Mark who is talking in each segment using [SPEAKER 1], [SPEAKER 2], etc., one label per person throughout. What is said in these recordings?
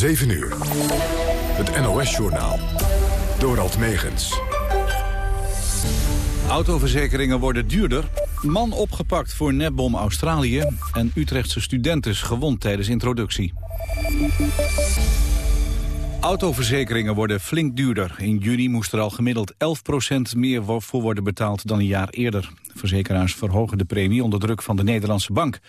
[SPEAKER 1] 7 uur. Het NOS-journaal. Dorald Megens.
[SPEAKER 2] Autoverzekeringen worden duurder. Man opgepakt voor netbom Australië. En Utrechtse studenten gewond tijdens introductie. Autoverzekeringen worden flink duurder. In juni moest er al gemiddeld 11% meer voor worden betaald dan een jaar eerder. Verzekeraars verhogen de premie onder druk van de Nederlandse bank.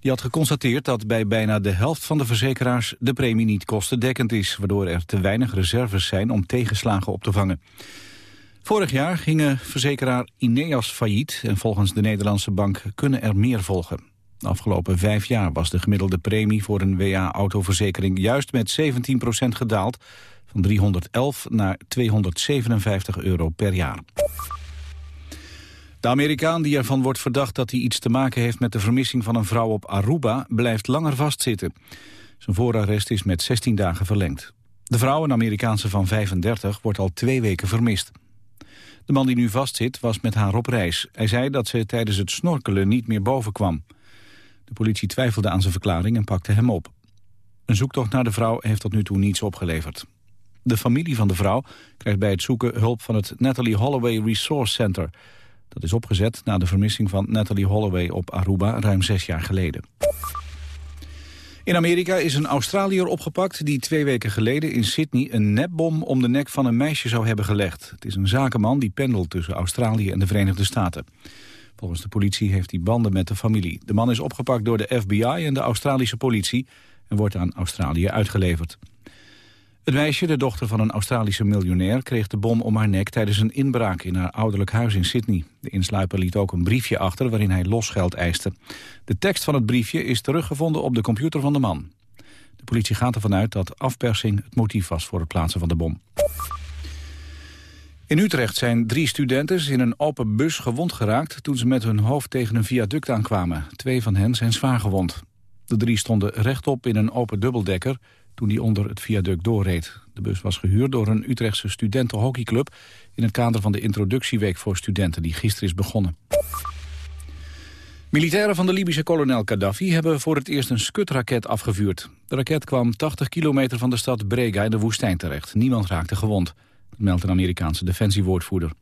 [SPEAKER 2] Die had geconstateerd dat bij bijna de helft van de verzekeraars de premie niet kostendekkend is, waardoor er te weinig reserves zijn om tegenslagen op te vangen. Vorig jaar gingen verzekeraar Ineas failliet en volgens de Nederlandse bank kunnen er meer volgen. De afgelopen vijf jaar was de gemiddelde premie voor een WA-autoverzekering juist met 17% gedaald, van 311 naar 257 euro per jaar. De Amerikaan die ervan wordt verdacht dat hij iets te maken heeft met de vermissing van een vrouw op Aruba blijft langer vastzitten. Zijn voorarrest is met 16 dagen verlengd. De vrouw, een Amerikaanse van 35, wordt al twee weken vermist. De man die nu vastzit was met haar op reis. Hij zei dat ze tijdens het snorkelen niet meer boven kwam. De politie twijfelde aan zijn verklaring en pakte hem op. Een zoektocht naar de vrouw heeft tot nu toe niets opgeleverd. De familie van de vrouw krijgt bij het zoeken hulp van het Natalie Holloway Resource Center... Dat is opgezet na de vermissing van Natalie Holloway op Aruba ruim zes jaar geleden. In Amerika is een Australiër opgepakt die twee weken geleden in Sydney een nepbom om de nek van een meisje zou hebben gelegd. Het is een zakenman die pendelt tussen Australië en de Verenigde Staten. Volgens de politie heeft hij banden met de familie. De man is opgepakt door de FBI en de Australische politie en wordt aan Australië uitgeleverd. Het meisje, de dochter van een Australische miljonair... kreeg de bom om haar nek tijdens een inbraak in haar ouderlijk huis in Sydney. De insluiper liet ook een briefje achter waarin hij losgeld eiste. De tekst van het briefje is teruggevonden op de computer van de man. De politie gaat ervan uit dat afpersing het motief was voor het plaatsen van de bom. In Utrecht zijn drie studenten in een open bus gewond geraakt... toen ze met hun hoofd tegen een viaduct aankwamen. Twee van hen zijn zwaar gewond. De drie stonden rechtop in een open dubbeldekker toen hij onder het viaduct doorreed. De bus was gehuurd door een Utrechtse studentenhockeyclub... in het kader van de introductieweek voor studenten die gisteren is begonnen. Militairen van de Libische kolonel Gaddafi hebben voor het eerst een skutraket afgevuurd. De raket kwam 80 kilometer van de stad Brega in de woestijn terecht. Niemand raakte gewond, meldt een Amerikaanse defensiewoordvoerder.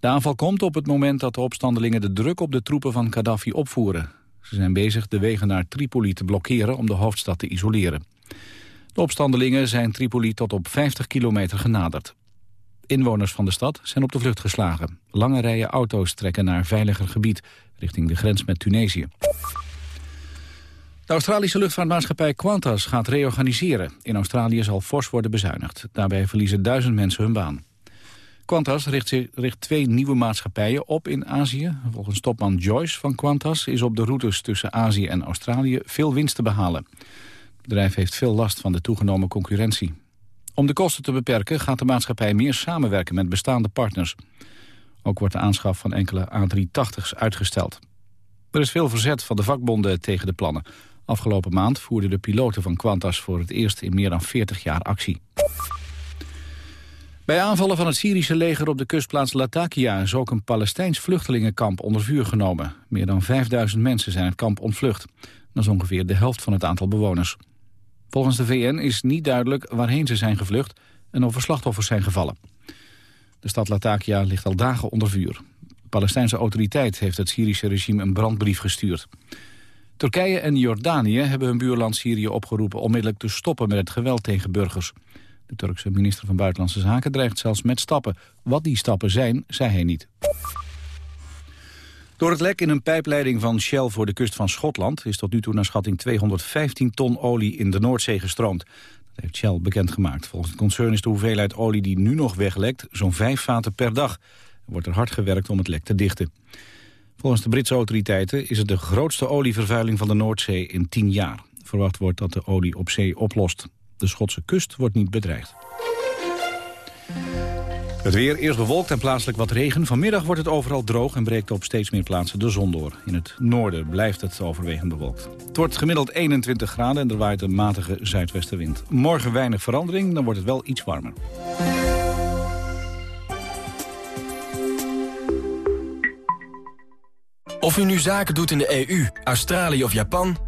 [SPEAKER 2] De aanval komt op het moment dat de opstandelingen de druk op de troepen van Gaddafi opvoeren. Ze zijn bezig de wegen naar Tripoli te blokkeren om de hoofdstad te isoleren. De opstandelingen zijn Tripoli tot op 50 kilometer genaderd. Inwoners van de stad zijn op de vlucht geslagen. Lange rijen auto's trekken naar veiliger gebied richting de grens met Tunesië. De Australische luchtvaartmaatschappij Qantas gaat reorganiseren. In Australië zal fors worden bezuinigd. Daarbij verliezen duizend mensen hun baan. Qantas richt, richt twee nieuwe maatschappijen op in Azië. Volgens topman Joyce van Qantas is op de routes tussen Azië en Australië veel winst te behalen. Bedrijf heeft veel last van de toegenomen concurrentie. Om de kosten te beperken gaat de maatschappij meer samenwerken met bestaande partners. Ook wordt de aanschaf van enkele A380's uitgesteld. Er is veel verzet van de vakbonden tegen de plannen. Afgelopen maand voerden de piloten van Qantas voor het eerst in meer dan 40 jaar actie. Bij aanvallen van het Syrische leger op de kustplaats Latakia... is ook een Palestijns vluchtelingenkamp onder vuur genomen. Meer dan 5000 mensen zijn het kamp ontvlucht. Dat is ongeveer de helft van het aantal bewoners. Volgens de VN is niet duidelijk waarheen ze zijn gevlucht en of er slachtoffers zijn gevallen. De stad Latakia ligt al dagen onder vuur. De Palestijnse autoriteit heeft het Syrische regime een brandbrief gestuurd. Turkije en Jordanië hebben hun buurland Syrië opgeroepen onmiddellijk te stoppen met het geweld tegen burgers. De Turkse minister van Buitenlandse Zaken dreigt zelfs met stappen. Wat die stappen zijn, zei hij niet. Door het lek in een pijpleiding van Shell voor de kust van Schotland... is tot nu toe naar schatting 215 ton olie in de Noordzee gestroomd. Dat heeft Shell bekendgemaakt. Volgens het concern is de hoeveelheid olie die nu nog weglekt... zo'n vijf vaten per dag. Er wordt er hard gewerkt om het lek te dichten. Volgens de Britse autoriteiten is het de grootste olievervuiling van de Noordzee in 10 jaar. Verwacht wordt dat de olie op zee oplost. De Schotse kust wordt niet bedreigd. Het weer eerst bewolkt en plaatselijk wat regen. Vanmiddag wordt het overal droog en breekt op steeds meer plaatsen de zon door. In het noorden blijft het overwegend bewolkt. Het wordt gemiddeld 21 graden en er waait een matige zuidwestenwind. Morgen weinig verandering, dan wordt het wel iets warmer.
[SPEAKER 3] Of u nu zaken doet in de EU, Australië of Japan...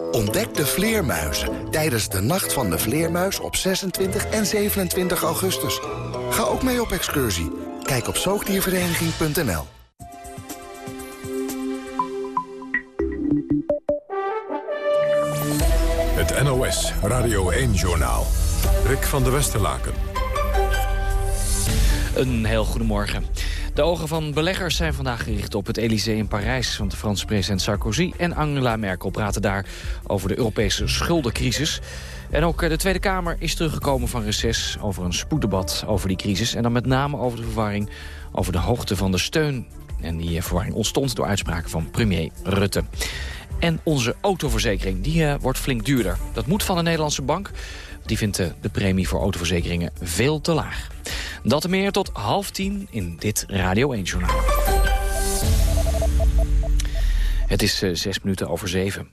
[SPEAKER 4] Ontdek de vleermuizen tijdens de Nacht van de Vleermuis op 26 en 27 augustus. Ga ook mee op excursie. Kijk op zoogdiervereniging.nl
[SPEAKER 1] Het NOS Radio 1-journaal. Rick van der Westerlaken.
[SPEAKER 5] Een heel goedemorgen. De ogen van beleggers zijn vandaag gericht op het Elysée in Parijs. Want de Franse president Sarkozy en Angela Merkel praten daar over de Europese schuldencrisis. En ook eh, de Tweede Kamer is teruggekomen van reces over een spoeddebat over die crisis. En dan met name over de verwarring over de hoogte van de steun. En die eh, verwarring ontstond door uitspraken van premier Rutte. En onze autoverzekering die, uh, wordt flink duurder. Dat moet van de Nederlandse bank. Die vindt de premie voor autoverzekeringen veel te laag. Dat en meer tot half tien in dit Radio 1-journaal. Het is uh, zes minuten over zeven.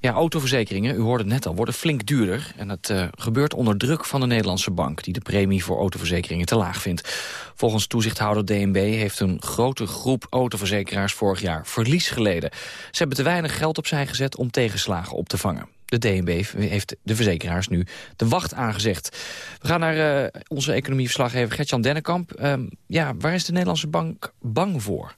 [SPEAKER 5] Ja, autoverzekeringen, u hoorde het net al, worden flink duurder. En dat uh, gebeurt onder druk van de Nederlandse bank... die de premie voor autoverzekeringen te laag vindt. Volgens toezichthouder DNB heeft een grote groep autoverzekeraars... vorig jaar verlies geleden. Ze hebben te weinig geld opzij gezet om tegenslagen op te vangen. De DNB heeft de verzekeraars nu de wacht aangezegd. We gaan naar uh, onze economieverslaggever Gertjan Dennekamp. Uh, ja, waar is de Nederlandse bank bang voor?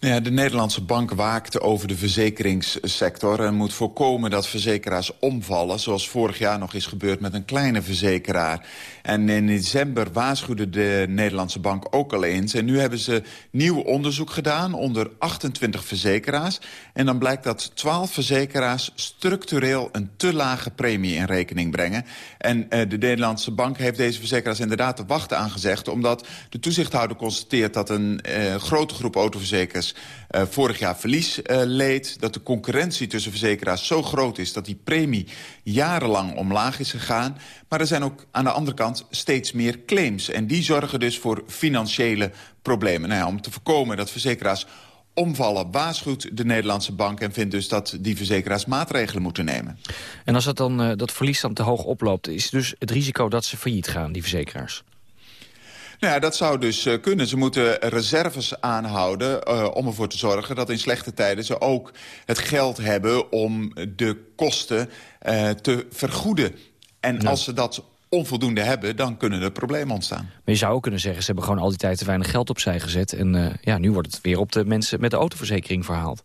[SPEAKER 6] Ja, de Nederlandse bank waakt over de verzekeringssector... en moet voorkomen dat verzekeraars omvallen... zoals vorig jaar nog is gebeurd met een kleine verzekeraar. En in december waarschuwde de Nederlandse bank ook al eens. En nu hebben ze nieuw onderzoek gedaan onder 28 verzekeraars. En dan blijkt dat 12 verzekeraars structureel... een te lage premie in rekening brengen. En uh, de Nederlandse bank heeft deze verzekeraars inderdaad te wachten aangezegd... omdat de toezichthouder constateert dat een uh, grote groep autoverzekeraars uh, vorig jaar verlies uh, leed. Dat de concurrentie tussen verzekeraars zo groot is... dat die premie jarenlang omlaag is gegaan. Maar er zijn ook aan de andere kant steeds meer claims. En die zorgen dus voor financiële problemen. Nou ja, om te voorkomen dat verzekeraars omvallen waarschuwt de Nederlandse bank... en vindt dus dat die verzekeraars maatregelen moeten nemen.
[SPEAKER 5] En als dat, dan, uh, dat verlies dan te hoog oploopt... is dus het risico dat ze failliet gaan, die verzekeraars?
[SPEAKER 6] Nou ja, dat zou dus uh, kunnen. Ze moeten reserves aanhouden uh, om ervoor te zorgen dat in slechte tijden ze ook het geld hebben om de kosten uh, te vergoeden. En ja. als ze dat onvoldoende hebben, dan kunnen er problemen ontstaan.
[SPEAKER 5] Maar je zou ook kunnen zeggen, ze hebben gewoon al die tijd te weinig geld opzij gezet. En ja, nu wordt het weer op de mensen met de autoverzekering verhaald.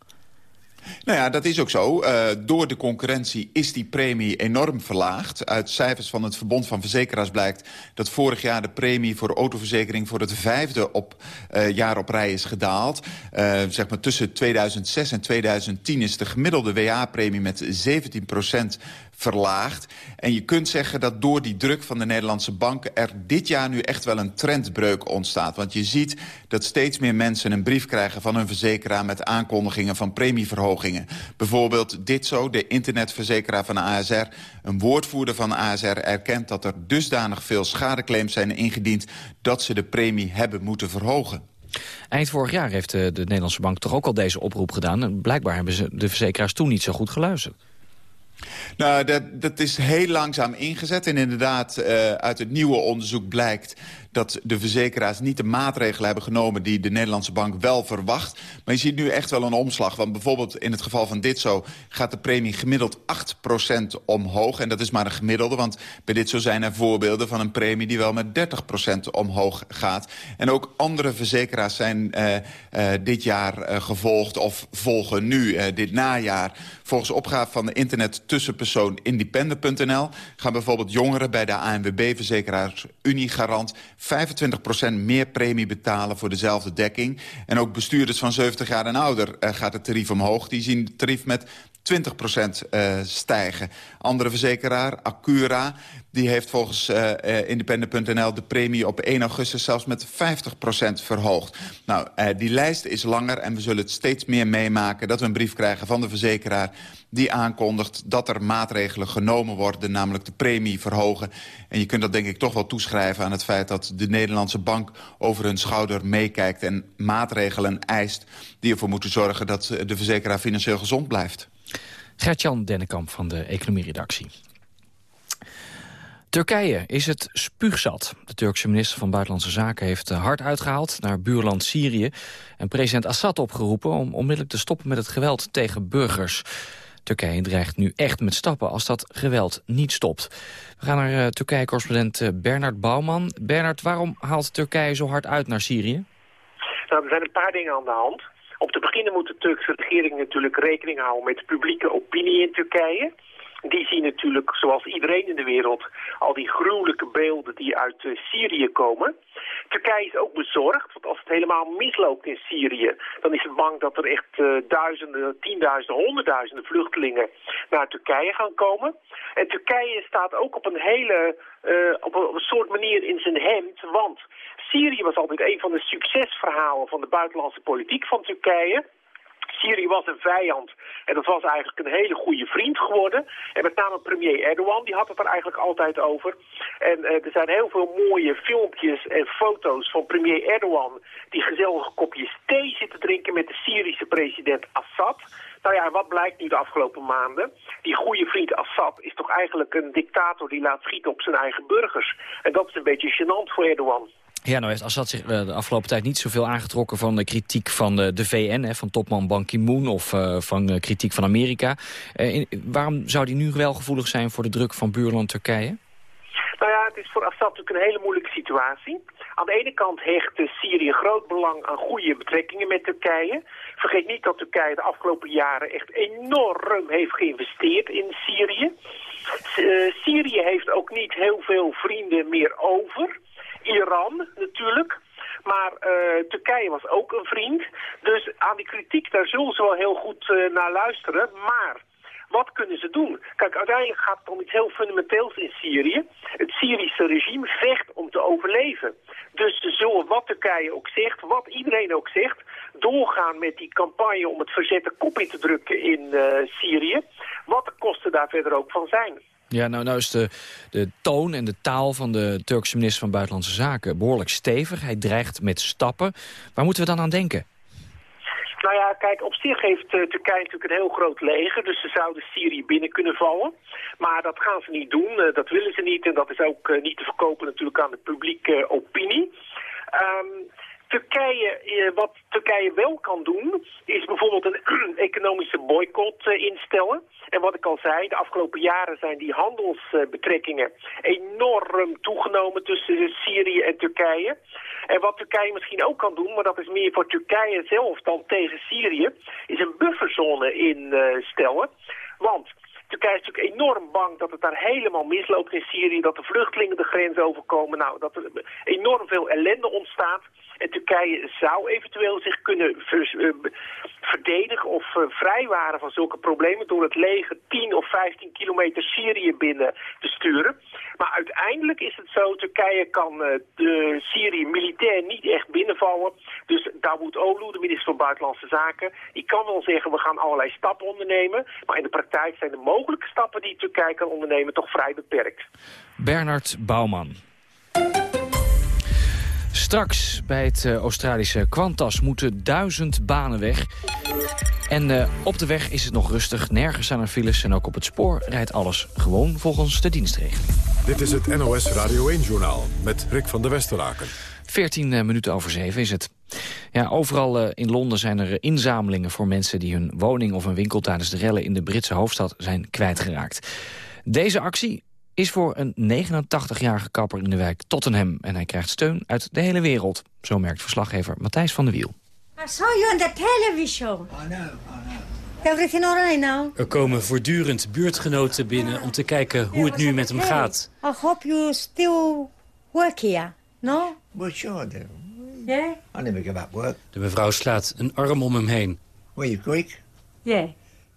[SPEAKER 6] Nou ja, dat is ook zo. Uh, door de concurrentie is die premie enorm verlaagd. Uit cijfers van het Verbond van Verzekeraars blijkt... dat vorig jaar de premie voor autoverzekering... voor het vijfde op, uh, jaar op rij is gedaald. Uh, zeg maar tussen 2006 en 2010 is de gemiddelde WA-premie met 17 verlaagd. En je kunt zeggen dat door die druk van de Nederlandse banken... er dit jaar nu echt wel een trendbreuk ontstaat. Want je ziet dat steeds meer mensen een brief krijgen van hun verzekeraar... met aankondigingen van premieverhogingen. Bijvoorbeeld dit zo, de internetverzekeraar van ASR. Een woordvoerder van ASR erkent dat er dusdanig veel schadeclaims zijn ingediend... dat ze de premie hebben moeten verhogen.
[SPEAKER 5] Eind vorig jaar heeft de, de Nederlandse bank toch ook al deze oproep gedaan. En blijkbaar hebben ze de verzekeraars toen niet zo goed geluisterd.
[SPEAKER 6] Nou, dat, dat is heel langzaam ingezet. En inderdaad, uh, uit het nieuwe onderzoek blijkt dat de verzekeraars niet de maatregelen hebben genomen... die de Nederlandse bank wel verwacht. Maar je ziet nu echt wel een omslag. Want bijvoorbeeld in het geval van dit zo gaat de premie gemiddeld 8% omhoog. En dat is maar een gemiddelde, want bij dit zo zijn er voorbeelden... van een premie die wel met 30% omhoog gaat. En ook andere verzekeraars zijn uh, uh, dit jaar uh, gevolgd of volgen nu, dit najaar. Volgens opgave van de internet tussenpersoon independent.nl... gaan bijvoorbeeld jongeren bij de ANWB-verzekeraars Unigarant 25% meer premie betalen voor dezelfde dekking. En ook bestuurders van 70 jaar en ouder uh, gaat het tarief omhoog. Die zien het tarief met 20% uh, stijgen. Andere verzekeraar, Acura, die heeft volgens uh, uh, independent.nl de premie op 1 augustus zelfs met 50% verhoogd. Nou, die lijst is langer en we zullen het steeds meer meemaken dat we een brief krijgen van de verzekeraar die aankondigt dat er maatregelen genomen worden... namelijk de premie verhogen. En je kunt dat denk ik toch wel toeschrijven aan het feit... dat de Nederlandse bank over hun schouder meekijkt... en maatregelen eist die ervoor moeten zorgen... dat de verzekeraar financieel gezond blijft.
[SPEAKER 5] Gertjan Dennekamp van de Economieredactie. Turkije is het spuugzat. De Turkse minister van Buitenlandse Zaken heeft eh, hard uitgehaald naar buurland Syrië en president Assad opgeroepen om onmiddellijk te stoppen met het geweld tegen burgers. Turkije dreigt nu echt met stappen als dat geweld niet stopt. We gaan naar uh, Turkije-correspondent uh, Bernard Bouwman. Bernard, waarom haalt Turkije zo hard uit naar Syrië?
[SPEAKER 7] Nou, er zijn een paar dingen aan de hand. Om te beginnen moet de Turkse regering natuurlijk rekening houden met de publieke opinie in Turkije die zien natuurlijk, zoals iedereen in de wereld, al die gruwelijke beelden die uit uh, Syrië komen. Turkije is ook bezorgd, want als het helemaal misloopt in Syrië, dan is het bang dat er echt uh, duizenden, tienduizenden, honderdduizenden vluchtelingen naar Turkije gaan komen. En Turkije staat ook op een hele, een, op een soort manier in zijn hemd, want Syrië was altijd een van de succesverhalen van de buitenlandse politiek van Turkije. Syrië was een vijand en dat was eigenlijk een hele goede vriend geworden. En met name premier Erdogan, die had het er eigenlijk altijd over. En uh, er zijn heel veel mooie filmpjes en foto's van premier Erdogan... die gezellige kopjes thee zitten drinken met de Syrische president Assad... Nou ja, wat blijkt nu de afgelopen maanden? Die goede vriend Assad is toch eigenlijk een dictator die laat schieten op zijn eigen burgers. En dat is een beetje gênant voor Erdogan.
[SPEAKER 5] Ja, nou heeft Assad zich uh, de afgelopen tijd niet zoveel aangetrokken van de kritiek van de, de VN, van topman Ban Ki-moon of uh, van kritiek van Amerika. Waarom zou die nu wel gevoelig zijn voor de druk van buurland Turkije?
[SPEAKER 7] Nou ja, het is voor Assad natuurlijk een hele moeilijke situatie. Aan de ene kant hecht Syrië groot belang aan goede betrekkingen met Turkije. Vergeet niet dat Turkije de afgelopen jaren echt enorm heeft geïnvesteerd in Syrië. Syrië heeft ook niet heel veel vrienden meer over. Iran natuurlijk. Maar uh, Turkije was ook een vriend. Dus aan die kritiek, daar zullen ze wel heel goed uh, naar luisteren. Maar wat kunnen ze doen? Kijk, uiteindelijk gaat het om iets heel fundamenteels in Syrië. Het Syrische regime vecht om te overleven. Dus ze zullen, wat Turkije ook zegt, wat iedereen ook zegt... doorgaan met die campagne om het verzet de kop in te drukken in uh, Syrië. Wat de kosten daar verder ook van zijn.
[SPEAKER 5] Ja, nou, nou is de, de toon en de taal van de Turkse minister van Buitenlandse Zaken behoorlijk stevig. Hij dreigt met stappen. Waar moeten we dan aan denken?
[SPEAKER 7] Nou ja, kijk, op zich heeft uh, Turkije natuurlijk een heel groot leger, dus ze zouden Syrië binnen kunnen vallen. Maar dat gaan ze niet doen, uh, dat willen ze niet en dat is ook uh, niet te verkopen natuurlijk aan de publieke opinie. Um, Turkije, wat Turkije wel kan doen, is bijvoorbeeld een economische boycott instellen. En wat ik al zei, de afgelopen jaren zijn die handelsbetrekkingen enorm toegenomen tussen Syrië en Turkije. En wat Turkije misschien ook kan doen, maar dat is meer voor Turkije zelf dan tegen Syrië, is een bufferzone instellen. Want Turkije is natuurlijk enorm bang dat het daar helemaal misloopt in Syrië, dat de vluchtelingen de grens overkomen, nou, dat er enorm veel ellende ontstaat. En Turkije zou eventueel zich kunnen uh, verdedigen of uh, vrijwaren van zulke problemen door het leger 10 of 15 kilometer Syrië binnen te sturen. Maar uiteindelijk is het zo, Turkije kan uh, de Syrië militair niet echt binnenvallen. Dus Davutoglu, de minister van Buitenlandse Zaken, die kan wel zeggen we gaan allerlei stappen ondernemen. Maar in de praktijk zijn de mogelijke stappen die Turkije kan ondernemen toch vrij beperkt.
[SPEAKER 5] Bernard Bouwman. Straks bij het uh, Australische Qantas moeten duizend banen weg. En uh, op de weg is het nog rustig, nergens aan er files... en ook op het spoor rijdt alles gewoon volgens de dienstregeling.
[SPEAKER 1] Dit is het NOS Radio 1-journaal met Rick van der Westeraken.
[SPEAKER 5] 14 uh, minuten over 7 is het. Ja, overal in Londen zijn er inzamelingen voor mensen... die hun woning of een winkel tijdens de rellen in de Britse hoofdstad zijn kwijtgeraakt. Deze actie is voor een 89-jarige kapper in de wijk Tottenham. En hij krijgt steun uit de hele wereld. Zo merkt verslaggever Matthijs van der Wiel.
[SPEAKER 8] I saw you on the television.
[SPEAKER 9] I know, I know.
[SPEAKER 8] Everything all right now?
[SPEAKER 10] Er komen voortdurend buurtgenoten binnen om te kijken hoe het nu met hem gaat.
[SPEAKER 8] I hope you still work here, no?
[SPEAKER 9] Well, sure do.
[SPEAKER 8] Yeah?
[SPEAKER 9] I never give up work.
[SPEAKER 10] De mevrouw slaat een arm om hem heen.
[SPEAKER 9] Were you Greek?
[SPEAKER 8] Yeah.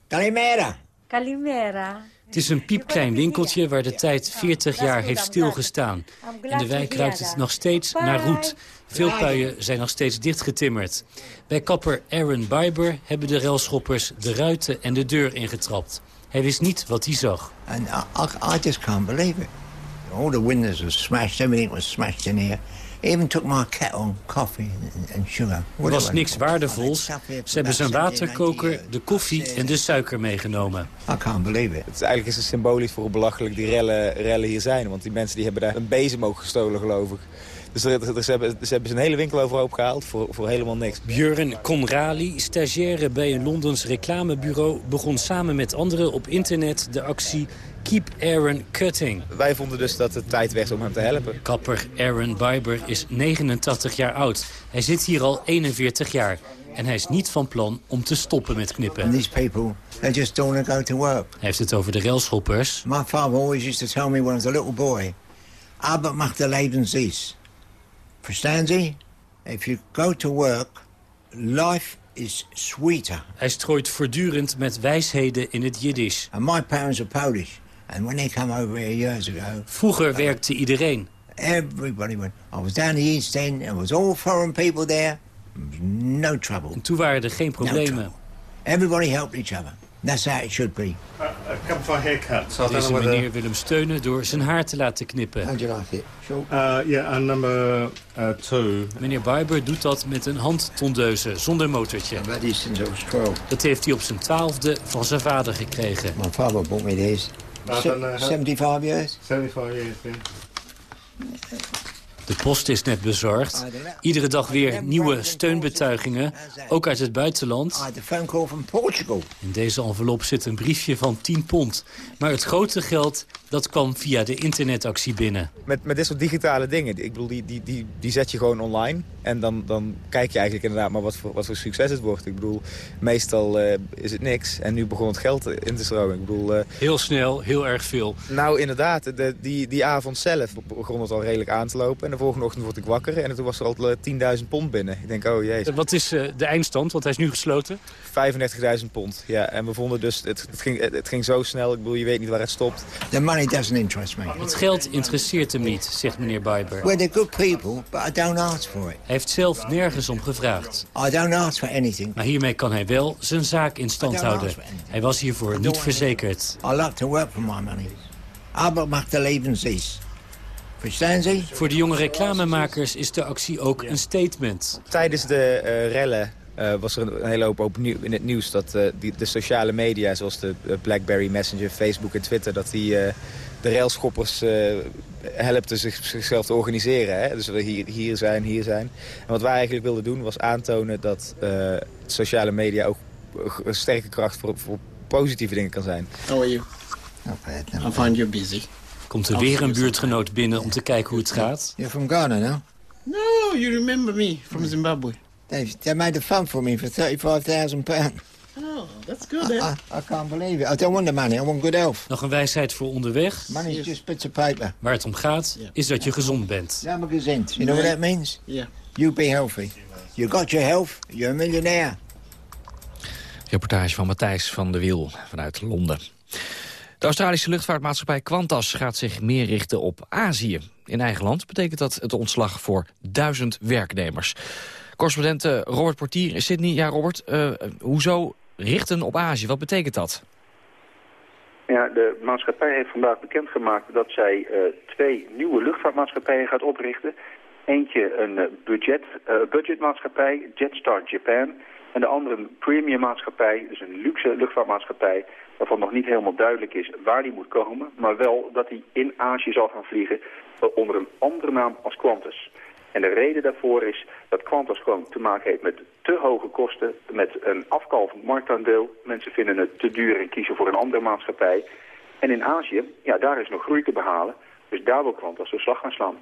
[SPEAKER 9] Kalimera.
[SPEAKER 8] Kalimera.
[SPEAKER 10] Het is een piepklein winkeltje waar de tijd 40 jaar heeft stilgestaan. In de wijk ruikt het nog steeds naar roet. Veel puien zijn nog steeds dichtgetimmerd. Bij kapper Aaron Biber hebben de railschoppers de ruiten en de deur ingetrapt. Hij wist niet wat hij zag.
[SPEAKER 9] And I, I just can't believe it. All the windows were smashed, everything was smashed in here. Even took my kettle, coffee and sugar.
[SPEAKER 10] Er was niks waardevols. Ze hebben zijn waterkoker, de koffie en de suiker meegenomen.
[SPEAKER 9] I can't believe it.
[SPEAKER 11] Het is eigenlijk is het symbolisch voor hoe belachelijk die rellen, rellen hier zijn. Want die mensen die hebben daar een bezem ook gestolen, geloof ik. Dus er, er, ze, hebben, ze hebben zijn hele winkel overhoop gehaald voor, voor helemaal niks.
[SPEAKER 10] Björn Conrali, stagiaire bij een Londens reclamebureau... begon samen met anderen op internet de actie Keep Aaron Cutting.
[SPEAKER 11] Wij vonden dus dat het tijd werd om hem te helpen.
[SPEAKER 10] Kapper Aaron Biber is 89 jaar oud. Hij zit hier al 41 jaar. En hij is niet van plan om te stoppen met knippen.
[SPEAKER 9] And these people, they just don't want to go to work.
[SPEAKER 10] Hij heeft het over de railschoppers.
[SPEAKER 9] My father always used to tell me when I was a little boy... Aber macht de Leben süß. Verstaan ze? If you go to work, life is sweeter.
[SPEAKER 10] Hij strooit voortdurend met wijsheden in het Jiddisch.
[SPEAKER 9] And my parents are Polish. And when they come over here years ago...
[SPEAKER 10] Vroeger werkte iedereen.
[SPEAKER 9] Everybody went. I was down the East End. There was all foreign people there. No trouble.
[SPEAKER 10] En toen waren er geen problemen.
[SPEAKER 9] No Everybody helped each other. That's how it should be.
[SPEAKER 12] Uh, come for a haircut.
[SPEAKER 10] Deze meneer wil hem steunen door zijn haar te laten knippen.
[SPEAKER 9] How do you like it?
[SPEAKER 12] Sure. Uh, yeah, and number uh, two.
[SPEAKER 10] Meneer Biber doet dat met een handtondeuze, zonder motortje.
[SPEAKER 9] I've had these since I was 12.
[SPEAKER 10] Dat heeft hij op zijn twaalfde van zijn vader gekregen.
[SPEAKER 9] My father bought me these.
[SPEAKER 12] I don't know how-
[SPEAKER 9] 75 years?
[SPEAKER 12] 75 years, yeah.
[SPEAKER 10] De post is net bezorgd. Iedere dag weer nieuwe steunbetuigingen, ook uit het buitenland. In deze envelop zit een briefje van 10 pond. Maar het grote geld, dat kwam via de internetactie binnen.
[SPEAKER 11] Met, met dit soort digitale dingen, ik bedoel, die, die, die, die zet je gewoon online. En dan, dan kijk je eigenlijk inderdaad maar wat voor, wat voor succes het wordt. Ik bedoel, meestal eh, is het niks. En nu begon het geld in te stromen. Ik bedoel, eh,
[SPEAKER 10] Heel snel, heel erg veel.
[SPEAKER 11] nou inderdaad, de, die, die avond zelf begon het al redelijk aan te lopen. En de volgende ochtend word ik wakker en toen was er al eh, 10.000 pond binnen. Ik denk, oh jezus.
[SPEAKER 10] Wat is eh, de eindstand? Want hij is nu gesloten.
[SPEAKER 11] 35.000 pond, ja. En we vonden dus, het, het, ging, het, het ging zo snel. Ik bedoel, je weet niet waar het stopt.
[SPEAKER 9] The money doesn't interest me.
[SPEAKER 10] Het geld interesseert hem niet, zegt meneer Biber.
[SPEAKER 9] We're the good people, but I don't ask for it.
[SPEAKER 10] Hij heeft zelf nergens om gevraagd.
[SPEAKER 9] I don't ask for anything.
[SPEAKER 10] Maar hiermee kan hij wel zijn zaak in stand houden. Hij was hiervoor niet verzekerd.
[SPEAKER 9] I like to work for my money. Aber macht de Leben süß. Verstaan ze?
[SPEAKER 10] Voor de jonge reclamemakers is de actie ook een statement.
[SPEAKER 11] Tijdens de eh, rellen eh, was er een, een hele hoop op nieuw, in het nieuws... dat eh, die, de sociale media, zoals de BlackBerry Messenger, Facebook en Twitter... dat die eh, de railschoppers eh helpten zich, zichzelf te organiseren. Hè? Dus we hier, hier zijn, hier zijn. En wat wij eigenlijk wilden doen was aantonen dat eh, sociale media ook een sterke kracht voor, voor positieve dingen kan zijn.
[SPEAKER 13] How are you? I find you busy.
[SPEAKER 10] Komt er weer een buurtgenoot binnen om te kijken hoe het gaat.
[SPEAKER 9] You're from Ghana, no?
[SPEAKER 13] No, you remember me from Zimbabwe.
[SPEAKER 9] They, they made a fund for me for £35,000. pounds.
[SPEAKER 13] Oh, that's good, eh?
[SPEAKER 9] I, I can't believe it. I don't want the money. I want good health.
[SPEAKER 10] Nog een wijsheid voor onderweg.
[SPEAKER 9] Money is just bits of paper.
[SPEAKER 10] Waar het om gaat, is dat je gezond bent.
[SPEAKER 9] Laat me gezond. You know what that means?
[SPEAKER 13] Yeah.
[SPEAKER 9] You be healthy. You got your health, you're a millionaire.
[SPEAKER 5] Reportage van Matthijs van de Wiel vanuit Londen. De Australische luchtvaartmaatschappij Qantas gaat zich meer richten op Azië. In eigen land betekent dat het ontslag voor duizend werknemers. Correspondent eh, Robert Portier in Sydney. Ja, Robert, eh, hoezo richten op Azië? Wat betekent dat?
[SPEAKER 14] Ja, de maatschappij heeft vandaag bekendgemaakt dat zij eh, twee nieuwe luchtvaartmaatschappijen gaat oprichten. Eentje een eh, budget, eh, budgetmaatschappij, Jetstar Japan. En de andere een premium maatschappij, dus een luxe luchtvaartmaatschappij... waarvan nog niet helemaal duidelijk is waar die moet komen... maar wel dat die in Azië zal gaan vliegen eh, onder een andere naam als Qantas. En de reden daarvoor is dat Qantas gewoon te maken heeft met te hoge kosten... met een afkalvend marktaandeel. Mensen vinden het te duur en kiezen voor een andere maatschappij. En in Azië, ja, daar is nog groei te behalen. Dus daar wil Qantas de slag gaan slaan.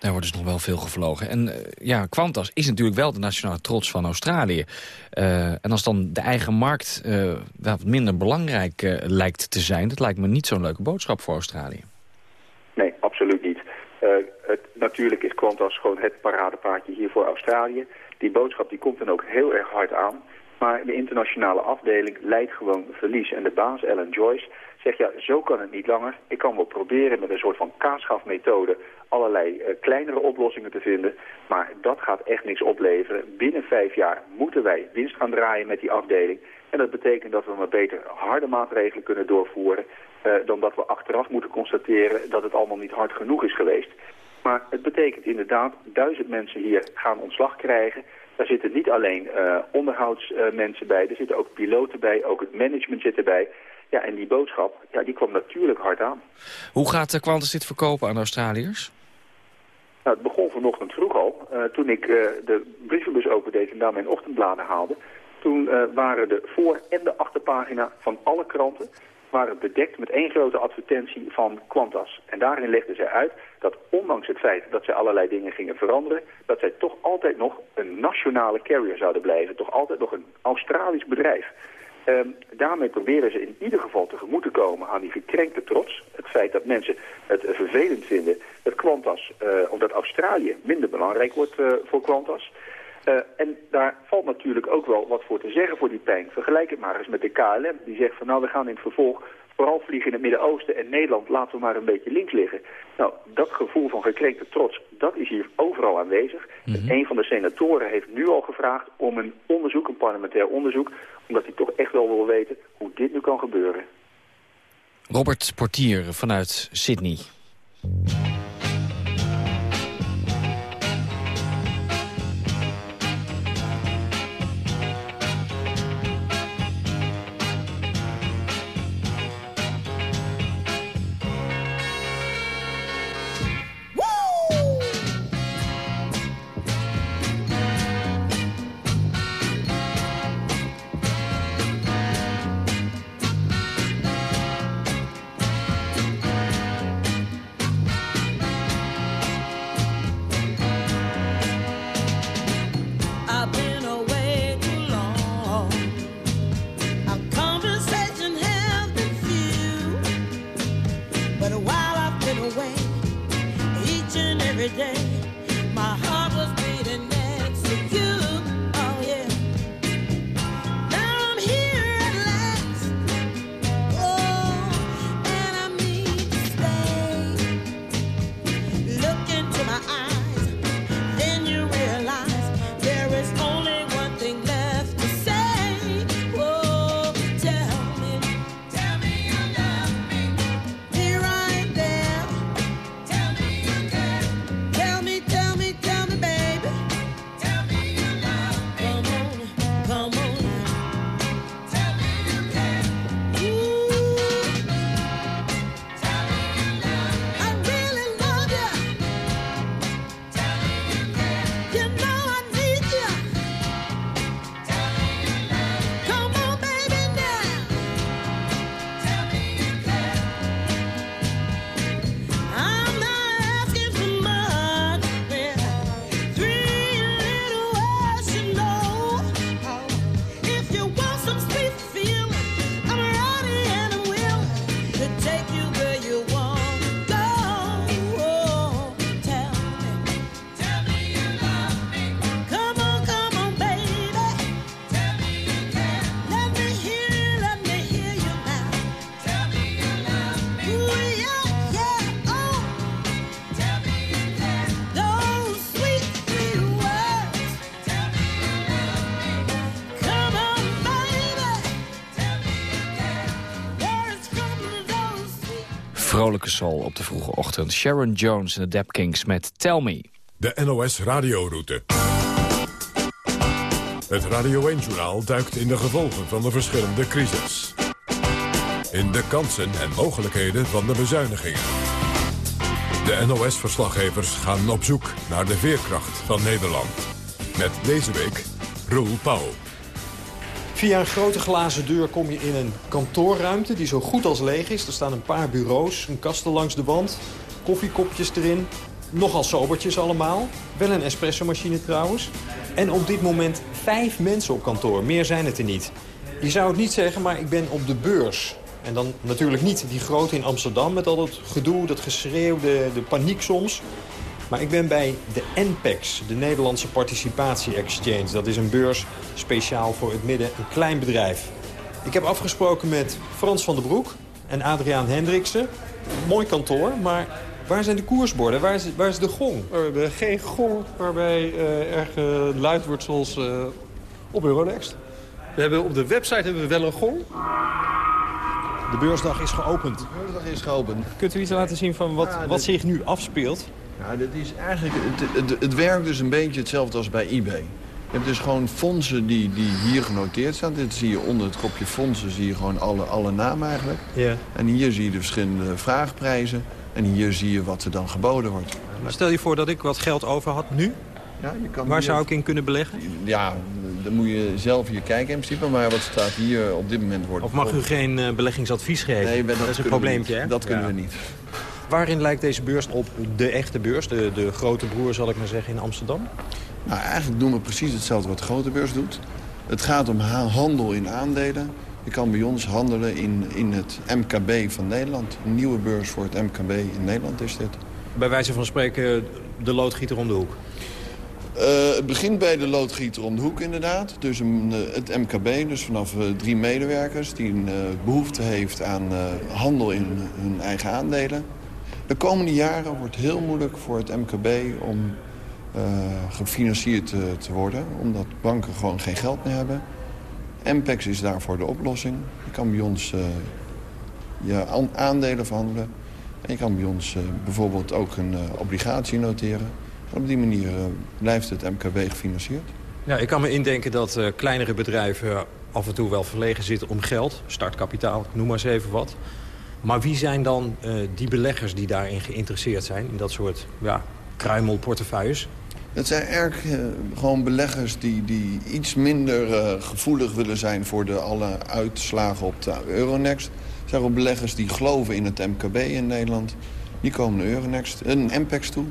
[SPEAKER 5] Daar wordt dus nog wel veel gevlogen. En eh, ja, Qantas is natuurlijk wel de nationale trots van Australië. Eh, en als dan de eigen markt eh, wat minder belangrijk lijkt te zijn... dat lijkt me niet zo'n leuke boodschap voor Australië.
[SPEAKER 14] Nee, absoluut niet. Het, natuurlijk is Qantas gewoon het paradepaardje hier voor Australië. Die boodschap die komt dan ook heel erg hard aan. Maar de internationale afdeling leidt gewoon verlies. En de baas, Ellen Joyce, zegt ja, zo kan het niet langer. Ik kan wel proberen met een soort van kaasschafmethode allerlei uh, kleinere oplossingen te vinden. Maar dat gaat echt niks opleveren. Binnen vijf jaar moeten wij winst gaan draaien met die afdeling. En dat betekent dat we maar beter harde maatregelen kunnen doorvoeren... Uh, dan dat we achteraf moeten constateren dat het allemaal niet hard genoeg is geweest. Maar het betekent inderdaad, duizend mensen hier gaan ontslag krijgen. Daar zitten niet alleen uh, onderhoudsmensen bij, er zitten ook piloten bij, ook het management zit erbij. Ja, en die boodschap, ja, die kwam natuurlijk hard aan.
[SPEAKER 15] Hoe gaat de Qantas dit verkopen aan Australiërs?
[SPEAKER 14] Nou, het begon vanochtend vroeg al. Uh, toen ik uh, de brievenbus opendeed en daar mijn ochtendbladen haalde... toen uh, waren de voor- en de achterpagina van alle kranten waren bedekt met één grote advertentie van Qantas. En daarin legden zij uit dat ondanks het feit dat zij allerlei dingen gingen veranderen... dat zij toch altijd nog een nationale carrier zouden blijven. Toch altijd nog een Australisch bedrijf. Um, daarmee proberen ze in ieder geval tegemoet te komen aan die gekrenkte trots. Het feit dat mensen het uh, vervelend vinden dat Qantas, uh, omdat Australië minder belangrijk wordt uh, voor Qantas. en daar valt natuurlijk ook wel wat voor te zeggen voor die pijn. Vergelijk het maar eens met de KLM. Die zegt van nou we gaan in het vervolg vooral vliegen in het Midden-Oosten en Nederland laten we maar een beetje links liggen. Nou, dat gevoel van gekrenkte trots, dat is hier overal aanwezig. Mm -hmm. Een van de senatoren heeft nu al gevraagd om een onderzoek, een parlementair onderzoek, omdat hij toch echt wel wil weten hoe dit nu kan gebeuren.
[SPEAKER 15] Robert Portier vanuit Sydney. Vrolijke op de vroege ochtend. Sharon Jones en de Dap Kings met Tell Me.
[SPEAKER 1] De NOS Radioroute. Het Radio 1-journaal duikt in de gevolgen van de verschillende crisis. In de kansen en mogelijkheden van de bezuinigingen. De NOS-verslaggevers gaan op zoek naar de veerkracht van Nederland. Met deze week Roel Pauw.
[SPEAKER 16] Via een grote glazen deur kom je in een kantoorruimte die zo goed als leeg is. Er staan een paar bureaus, een kasten langs de wand, koffiekopjes erin. Nogal sobertjes allemaal. Wel een espressomachine trouwens. En op dit moment vijf mensen op kantoor. Meer zijn het er niet. Je zou het niet zeggen, maar ik ben op de beurs. En dan natuurlijk niet die grote in Amsterdam met al dat gedoe, dat geschreeuw, de, de paniek soms. Maar ik ben bij de NPEX, de Nederlandse Participatie Exchange. Dat is een beurs speciaal voor het midden- en kleinbedrijf. Ik heb afgesproken met Frans van den Broek en Adriaan Hendriksen. Mooi kantoor, maar waar zijn de koersborden? Waar is, waar is de gong?
[SPEAKER 17] We hebben geen gong waarbij uh, er geluid wordt zoals uh, op Euronext. We hebben op de website hebben we wel een gong.
[SPEAKER 16] De beursdag is geopend.
[SPEAKER 18] De beursdag is geopend.
[SPEAKER 16] Kunt u iets laten zien van wat, ja, wat zich nu afspeelt?
[SPEAKER 18] Ja, dit is eigenlijk, het, het, het werkt dus een beetje hetzelfde als bij eBay. Je hebt dus gewoon fondsen die, die hier genoteerd staan. Dit zie je onder het kopje fondsen zie je gewoon alle, alle namen eigenlijk.
[SPEAKER 16] Ja.
[SPEAKER 18] En hier zie je de verschillende vraagprijzen. En hier zie je wat er dan geboden wordt.
[SPEAKER 16] Stel je voor dat ik wat geld over had nu.
[SPEAKER 18] Ja, je kan
[SPEAKER 16] Waar zou ik in kunnen beleggen?
[SPEAKER 18] Ja, dan moet je zelf hier kijken in principe. Maar wat staat hier op dit moment wordt...
[SPEAKER 16] Of mag u geen uh, beleggingsadvies geven?
[SPEAKER 18] Nee, dat,
[SPEAKER 16] dat is een probleempje, hè?
[SPEAKER 18] Dat kunnen
[SPEAKER 16] ja.
[SPEAKER 18] we niet.
[SPEAKER 16] Waarin lijkt deze beurs op de echte beurs? De, de grote broer, zal ik maar zeggen, in Amsterdam?
[SPEAKER 18] Nou, eigenlijk doen we precies hetzelfde wat de grote beurs doet. Het gaat om handel in aandelen. Je kan bij ons handelen in, in het MKB van Nederland. Een nieuwe beurs voor het MKB in Nederland is dit.
[SPEAKER 16] Bij wijze van spreken de loodgieter om de hoek?
[SPEAKER 18] Uh, het begint bij de loodgieter om de hoek inderdaad. Dus een, uh, het MKB, dus vanaf uh, drie medewerkers... die een behoefte heeft aan handel in hun eigen aandelen. De komende jaren wordt heel moeilijk voor het MKB om uh, gefinancierd te, te, worden. Omdat banken gewoon geen geld meer hebben. MPEX is daarvoor de oplossing. Je kan bij ons uh, je aandelen verhandelen. En je kan bij ons uh, bijvoorbeeld ook een obligatie noteren. En op die manier blijft het MKB gefinancierd.
[SPEAKER 16] Ja, ik kan me indenken dat kleinere bedrijven af en toe wel verlegen zitten om geld. Startkapitaal, noem maar eens even wat. Maar wie zijn dan die beleggers die daarin geïnteresseerd zijn? In dat soort ja, kruimelportefeuilles?
[SPEAKER 18] Het zijn erg uh, gewoon beleggers die, die iets minder uh, gevoelig willen zijn... voor de alle uitslagen op de Euronext. Het zijn ook beleggers die geloven in het MKB in Nederland. Die komen naar Euronext, een MPEX toe.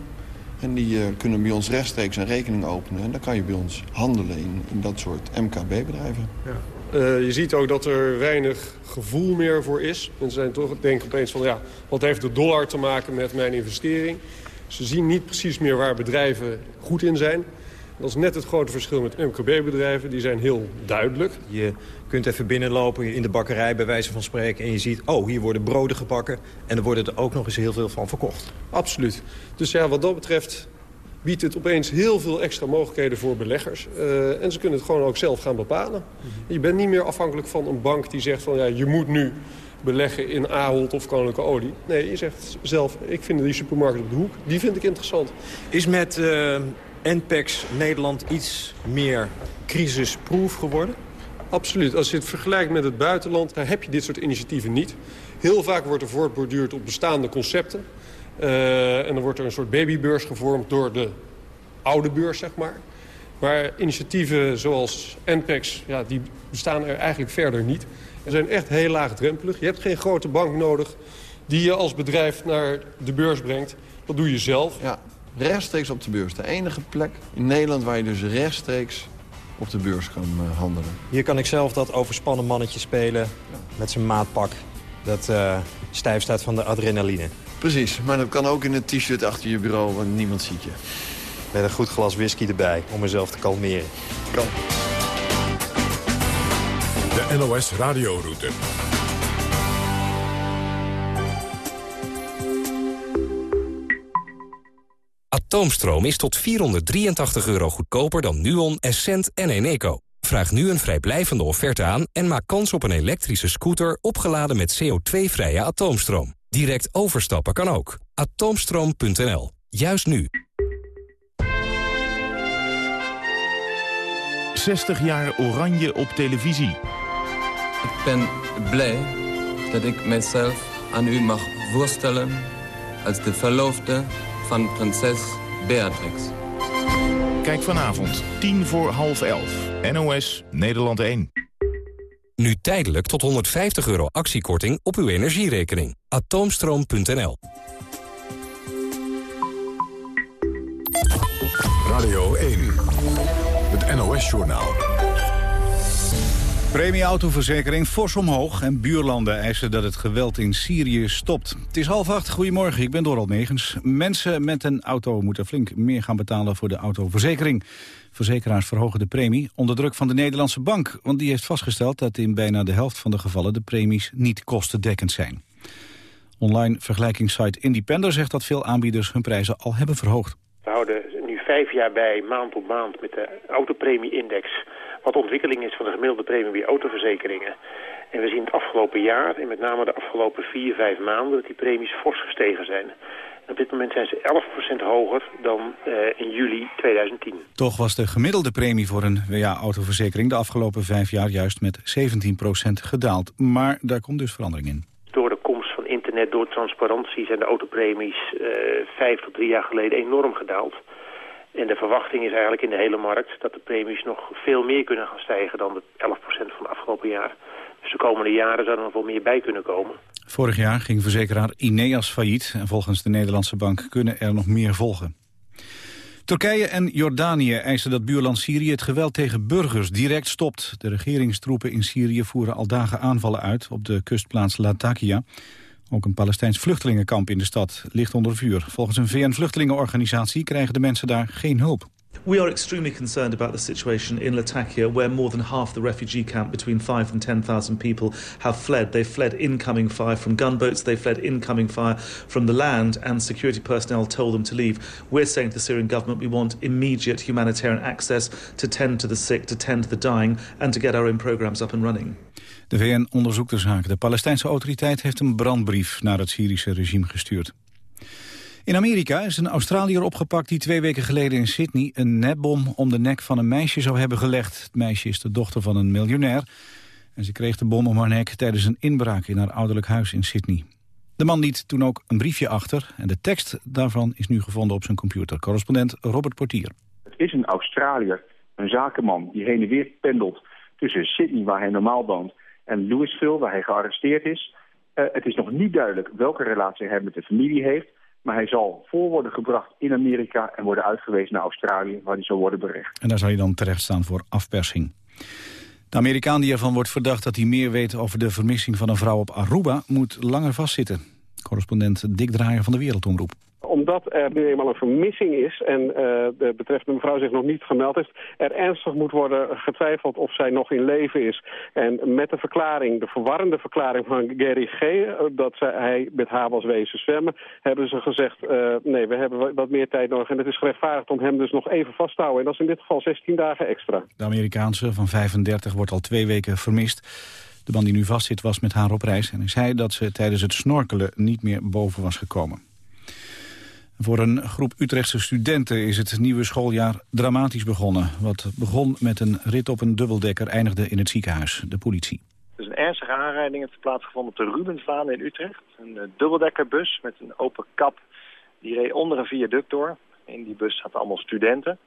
[SPEAKER 18] En die uh, kunnen bij ons rechtstreeks een rekening openen. En dan kan je bij ons handelen in, in dat soort MKB-bedrijven.
[SPEAKER 17] Ja. Je ziet ook dat er weinig gevoel meer voor is. Mensen zijn toch denken opeens van... ja, wat heeft de dollar te maken met mijn investering... Ze zien niet precies meer waar bedrijven goed in zijn. Dat is net het grote verschil met MKB-bedrijven. Die zijn heel duidelijk.
[SPEAKER 16] Je kunt even binnenlopen in de bakkerij bij wijze van spreken... en je ziet, oh, hier worden broden gebakken... en er worden er ook nog eens heel veel van verkocht.
[SPEAKER 17] Absoluut. Dus ja, wat dat betreft biedt het opeens heel veel extra mogelijkheden voor beleggers. Uh, en ze kunnen het gewoon ook zelf gaan bepalen. Je bent niet meer afhankelijk van een bank die zegt van... ja, je moet nu beleggen in Ahold of Koninklijke Olie. Nee, je zegt zelf, ik vind die supermarkt op de hoek, die vind ik interessant.
[SPEAKER 16] Is met uh, NPEX Nederland iets meer crisisproof geworden?
[SPEAKER 17] Absoluut. Als je het vergelijkt met het buitenland, daar heb je dit soort initiatieven niet. Heel vaak wordt er voortborduurd op bestaande concepten. Uh, en dan wordt er een soort babybeurs gevormd door de oude beurs, zeg maar. Maar initiatieven zoals NPEX, ja, die bestaan er eigenlijk verder niet. Er zijn echt heel laagdrempelig. Je hebt geen grote bank nodig die je als bedrijf naar de beurs brengt. Dat doe je zelf.
[SPEAKER 18] Ja, rechtstreeks op de beurs. De enige plek in Nederland waar je dus rechtstreeks op de beurs kan uh, handelen.
[SPEAKER 16] Hier kan ik zelf dat overspannen mannetje spelen met zijn maatpak. Dat uh, stijf staat van de adrenaline.
[SPEAKER 18] Precies, maar dat kan ook in een t-shirt achter je bureau, want niemand ziet je.
[SPEAKER 16] Met een goed glas whisky erbij, om mezelf te kalmeren.
[SPEAKER 18] Kan.
[SPEAKER 1] De NOS Radioroute.
[SPEAKER 19] Atoomstroom is tot 483 euro goedkoper dan Nuon, Essent en Eneco. Vraag nu een vrijblijvende offerte aan en maak kans op een elektrische scooter opgeladen met CO2-vrije atoomstroom. Direct overstappen kan ook. Atoomstroom.nl. Juist nu.
[SPEAKER 20] 60 jaar oranje op televisie.
[SPEAKER 21] Ik ben blij dat ik mijzelf aan u mag voorstellen als de verloofde van prinses Beatrix.
[SPEAKER 20] Kijk vanavond, 10 voor half 11. NOS, Nederland 1.
[SPEAKER 19] Nu tijdelijk tot 150 euro actiekorting op uw energierekening. Atoomstroom.nl
[SPEAKER 1] Radio 1. Het NOS-journaal.
[SPEAKER 2] Premieautoverzekering fors omhoog en buurlanden eisen dat het geweld in Syrië stopt. Het is half acht, goedemorgen, ik ben Doral Megens. Mensen met een auto moeten flink meer gaan betalen voor de autoverzekering. Verzekeraars verhogen de premie onder druk van de Nederlandse bank... want die heeft vastgesteld dat in bijna de helft van de gevallen de premies niet kostendekkend zijn. Online vergelijkingssite Independer zegt dat veel aanbieders hun prijzen al hebben verhoogd.
[SPEAKER 22] We houden nu vijf jaar bij, maand op maand, met de autopremie-index... wat de ontwikkeling is van de gemiddelde premie bij autoverzekeringen. En we zien het afgelopen jaar, en met name de afgelopen vier, vijf maanden... dat die premies fors gestegen zijn. Op dit moment zijn ze 11% hoger dan uh, in juli 2010.
[SPEAKER 2] Toch was de gemiddelde premie voor een WA-autoverzekering... de afgelopen vijf jaar juist met 17% gedaald. Maar daar komt dus verandering in
[SPEAKER 22] door de komst van internet, door transparantie zijn de autopremies uh, vijf tot drie jaar geleden enorm gedaald. En de verwachting is eigenlijk in de hele markt dat de premies nog veel meer kunnen gaan stijgen dan de 11% van de afgelopen jaar. Dus de komende jaren zou er nog wel meer bij kunnen komen.
[SPEAKER 2] Vorig jaar ging verzekeraar Ineas failliet en volgens de Nederlandse bank kunnen er nog meer volgen. Turkije en Jordanië eisen dat buurland Syrië het geweld tegen burgers direct stopt. De regeringstroepen in Syrië voeren al dagen aanvallen uit op de kustplaats Latakia. Ook een Palestijns vluchtelingenkamp in de stad ligt onder vuur. Volgens een VN-vluchtelingenorganisatie krijgen de mensen daar geen hulp.
[SPEAKER 23] We are extremely concerned about the situation in Latakia, where more than half the refugee camp, between 5 and 10,000 people, have fled. They fled incoming fire from gunboats, they fled incoming fire from the land, and security personnel told them to leave. We're saying to the Syrian government we want immediate humanitarian access to tend to the sick, to tend to the dying, and to get our own programs up and running.
[SPEAKER 2] De VN onderzoekt de zaak. De Palestijnse autoriteit heeft een brandbrief naar het Syrische regime gestuurd. In Amerika is een Australiër opgepakt die twee weken geleden in Sydney een nepbom om de nek van een meisje zou hebben gelegd. Het meisje is de dochter van een miljonair en ze kreeg de bom om haar nek tijdens een inbraak in haar ouderlijk huis in Sydney. De man liet toen ook een briefje achter en de tekst daarvan is nu gevonden op zijn computer. Correspondent Robert Portier.
[SPEAKER 14] Het is een Australiër, een zakenman die heen en weer pendelt tussen Sydney, waar hij normaal woont, en Louisville, waar hij gearresteerd is. Uh, het is nog niet duidelijk welke relatie hij met de familie heeft. Maar hij zal voor worden gebracht in Amerika en worden uitgewezen naar Australië, waar hij zal worden berecht.
[SPEAKER 2] En daar zal hij dan terecht staan voor afpersing. De Amerikaan die ervan wordt verdacht dat hij meer weet over de vermissing van een vrouw op Aruba moet langer vastzitten. Correspondent Dick Draaier van de Wereldomroep
[SPEAKER 24] omdat er nu eenmaal een vermissing is en uh, de betreffende mevrouw zich nog niet gemeld heeft, er ernstig moet worden getwijfeld of zij nog in leven is. En met de verklaring, de verwarrende verklaring van Gary G., eh, dat zij, hij met haar was wezen zwemmen, hebben ze gezegd, uh, nee, we hebben wat meer tijd nodig. En het is gerechtvaardigd om hem dus nog even vast te houden. En dat is in dit geval 16 dagen extra.
[SPEAKER 2] De Amerikaanse van 35 wordt al twee weken vermist. De man die nu vastzit was met haar op reis en hij zei dat ze tijdens het snorkelen niet meer boven was gekomen. Voor een groep Utrechtse studenten is het nieuwe schooljaar dramatisch begonnen. Wat begon met een rit op een dubbeldekker eindigde in het ziekenhuis, de politie.
[SPEAKER 25] Is een ernstige aanrijding heeft plaatsgevonden op de Rubenslaan in Utrecht. Een eh, dubbeldekkerbus met een open kap. Die reed onder een viaduct door. In die bus zaten allemaal studenten.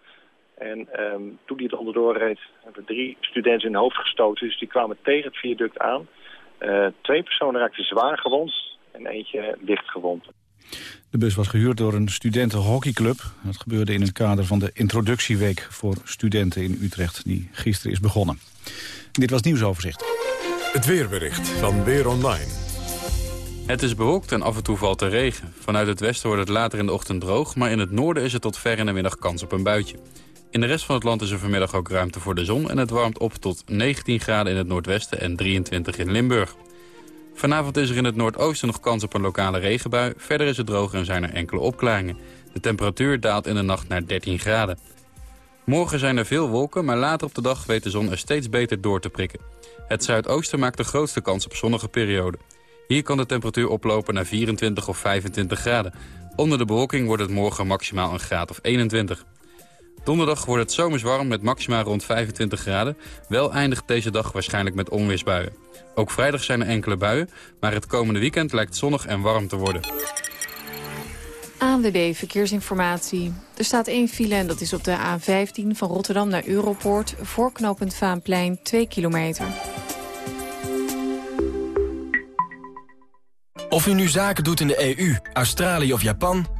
[SPEAKER 25] En um, toen die het onderdoor reed, hebben drie studenten in het hoofd gestoten. Dus die kwamen tegen het viaduct aan. Uh, twee personen raakten zwaar gewond en eentje licht gewond.
[SPEAKER 2] De bus was gehuurd door een studentenhockeyclub. Dat gebeurde in het kader van de introductieweek voor studenten in Utrecht... die gisteren is begonnen. Dit was het nieuwsoverzicht.
[SPEAKER 1] Het weerbericht van Weer Online.
[SPEAKER 26] Het is bewolkt en af en toe valt er regen. Vanuit het westen wordt het later in de ochtend droog... maar in het noorden is er tot ver in de middag kans op een buitje. In de rest van het land is er vanmiddag ook ruimte voor de zon... en het warmt op tot 19 graden in het noordwesten en 23 in Limburg. Vanavond is er in het noordoosten nog kans op een lokale regenbui. Verder is het droog en zijn er enkele opklaringen. De temperatuur daalt in de nacht naar 13 graden. Morgen zijn er veel wolken, maar later op de dag weet de zon er steeds beter door te prikken. Het zuidoosten maakt de grootste kans op zonnige perioden. Hier kan de temperatuur oplopen naar 24 of 25 graden. Onder de bewolking wordt het morgen maximaal een graad of 21. Donderdag wordt het zomers warm met maxima rond 25 graden. Wel eindigt deze dag waarschijnlijk met onweersbuien. Ook vrijdag zijn er enkele buien, maar het komende weekend lijkt zonnig en warm te worden.
[SPEAKER 27] ANWB Verkeersinformatie. Er staat één file en dat is op de A15 van Rotterdam naar Europoort... voor knooppunt Vaanplein 2 kilometer.
[SPEAKER 3] Of u nu zaken doet in de EU, Australië of Japan...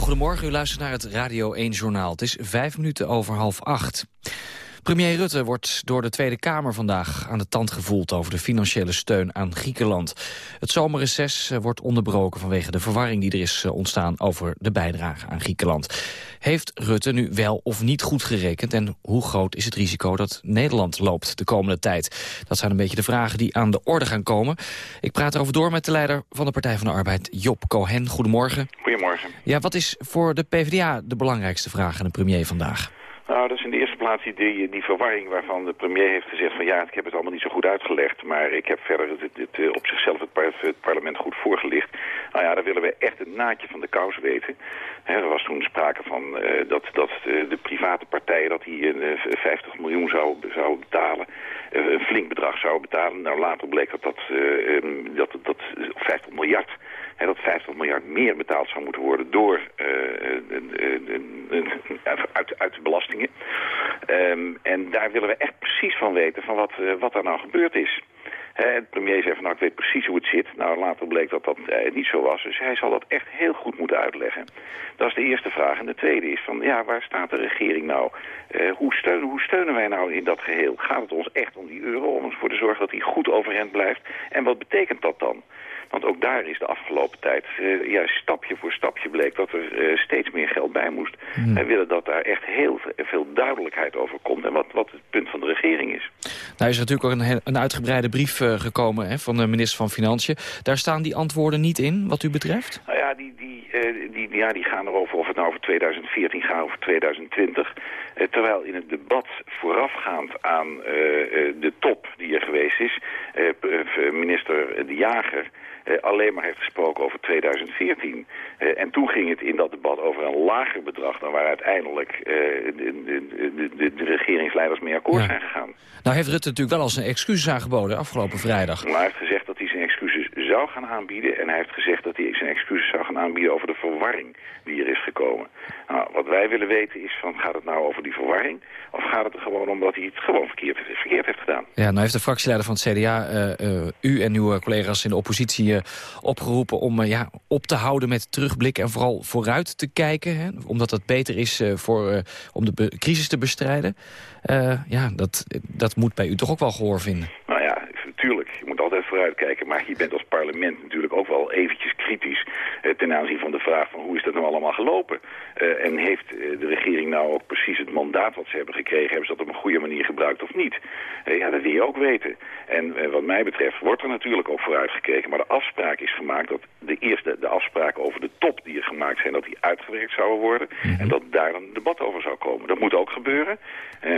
[SPEAKER 5] Goedemorgen, u luistert naar het Radio 1 Journaal. Het is vijf minuten over half acht. Premier Rutte wordt door de Tweede Kamer vandaag aan de tand gevoeld over de financiële steun aan Griekenland. Het zomerreces eh, wordt onderbroken vanwege de verwarring die er is eh, ontstaan over de bijdrage aan Griekenland. Heeft Rutte nu wel of niet goed gerekend en hoe groot is het risico dat Nederland loopt de komende tijd? Dat zijn een beetje de vragen die aan de orde gaan komen. Ik praat erover door met de leider van de Partij van de Arbeid, Job Cohen. Goedemorgen.
[SPEAKER 28] Goedemorgen.
[SPEAKER 5] Ja, wat is voor de PvdA de belangrijkste vraag aan de premier vandaag?
[SPEAKER 28] Nou, dat is in de eerste plaats die, die verwarring waarvan de premier heeft gezegd van ja, ik heb het allemaal niet zo goed uitgelegd, maar ik heb verder het, het, op zichzelf het, par het, parlement goed voorgelicht. Nou ja, dan willen we echt een naadje van de kous weten. Er was toen sprake van uh, dat, dat de, de, private partijen dat die uh, 50 miljoen zou, zou betalen, een flink bedrag zou betalen. Nou, later bleek dat dat, um, dat, dat 50 miljard dat 50 miljard meer betaald zou moeten worden door, uh, uit, uit de belastingen. Um, en daar willen we echt precies van weten van wat, wat er nou gebeurd is. de premier zei van nou ik weet precies hoe het zit. Nou later bleek dat dat niet zo was. Dus hij zal dat echt heel goed moeten uitleggen. Dat is de eerste vraag. En de tweede is van ja waar staat de regering nou? Uh, hoe, steunen, hoe steunen wij nou in dat geheel? Gaat het ons echt om die euro? Om ervoor te zorgen dat die goed overeind blijft? En wat betekent dat dan? Want ook daar is de afgelopen tijd uh, juist stapje voor stapje bleek dat er uh, steeds meer geld bij moest. Hmm. Wij willen dat daar echt heel veel duidelijkheid over komt en wat, wat het punt van de regering is.
[SPEAKER 5] Nou is er natuurlijk ook een, een uitgebreide brief uh, gekomen hè, van de minister van Financiën. Daar staan die antwoorden niet in wat u betreft?
[SPEAKER 28] Nou ja, die, die, die, ja, die gaan erover of het nou over 2014 gaat of 2020. terwijl in het debat voorafgaand aan de top die er geweest is, minister De Jager alleen maar heeft gesproken over 2014. Uh, en toen ging het in dat debat over een lager bedrag... dan waar uiteindelijk uh, de, de, de, de, regeringsleiders mee akkoord ja. zijn gegaan.
[SPEAKER 5] Nou heeft Rutte natuurlijk wel al zijn excuses aangeboden afgelopen vrijdag.
[SPEAKER 28] Maar hij heeft gezegd dat zou gaan aanbieden... en hij heeft gezegd dat hij zijn excuses zou gaan aanbieden over de verwarring die er is gekomen. Nou, wat wij willen weten is, van, gaat het nou over die verwarring... of gaat het er gewoon om dat hij het gewoon verkeerd, verkeerd heeft gedaan?
[SPEAKER 5] Ja, nou heeft de fractieleider van het CDA uh, uh, u en uw collega's in de oppositie uh, opgeroepen... om ja, op te houden met terugblikken en vooral vooruit te kijken. Hè, omdat dat beter is voor, om de crisis te bestrijden. ja, dat, dat moet bij u toch ook wel gehoor vinden.
[SPEAKER 28] Nou ja, natuurlijk. Je moet altijd vooruitkijken. Maar je bent als parlement natuurlijk ook wel eventjes kritisch... Eh, ten aanzien van de vraag van hoe is dat nou allemaal gelopen. Uh, en heeft uh, de regering nou ook precies het mandaat wat ze hebben gekregen... hebben ze dat op een goede manier gebruikt of niet? Ja, dat wil je ook weten. En wat mij betreft wordt er natuurlijk ook vooruitgekeken. Maar de afspraak is gemaakt dat de eerste de afspraken over de top die er gemaakt zijn... dat die uitgewerkt zouden worden. En dat daar een debat over zou komen. Dat moet ook gebeuren.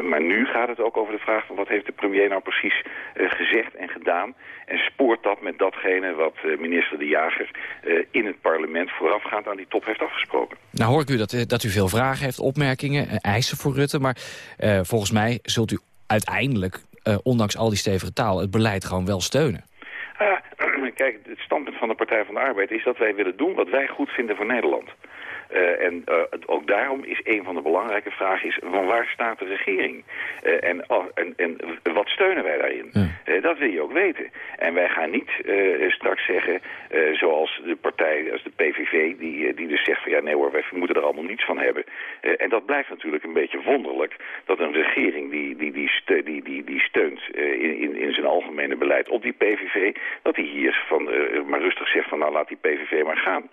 [SPEAKER 28] maar nu gaat het ook over de vraag van wat heeft de premier nou precies gezegd en gedaan... En spoort dat met datgene wat minister De Jager in het parlement voorafgaand aan die top heeft afgesproken.
[SPEAKER 5] Nou hoor ik u dat, dat u veel vragen heeft, opmerkingen, eisen voor Rutte. Maar volgens mij zult u uiteindelijk, ondanks al die stevige taal, het beleid gewoon wel steunen.
[SPEAKER 28] Uh, kijk, het standpunt van de Partij van de Arbeid is dat wij willen doen wat wij goed vinden voor Nederland. Uh, en uh, ook daarom is een van de belangrijke vragen is, van waar staat de regering? Uh, en, oh, en, en, wat steunen wij daarin? Ja. dat wil je ook weten. En wij gaan niet straks zeggen, zoals de partij, als de PVV, die, die dus zegt van ja nee hoor, wij moeten er allemaal niets van hebben. en dat blijft natuurlijk een beetje wonderlijk, dat een regering die, die, die, die, die, die steunt in, in, in zijn algemene beleid op die PVV, dat hij hier van, maar rustig zegt van nou laat die PVV maar gaan.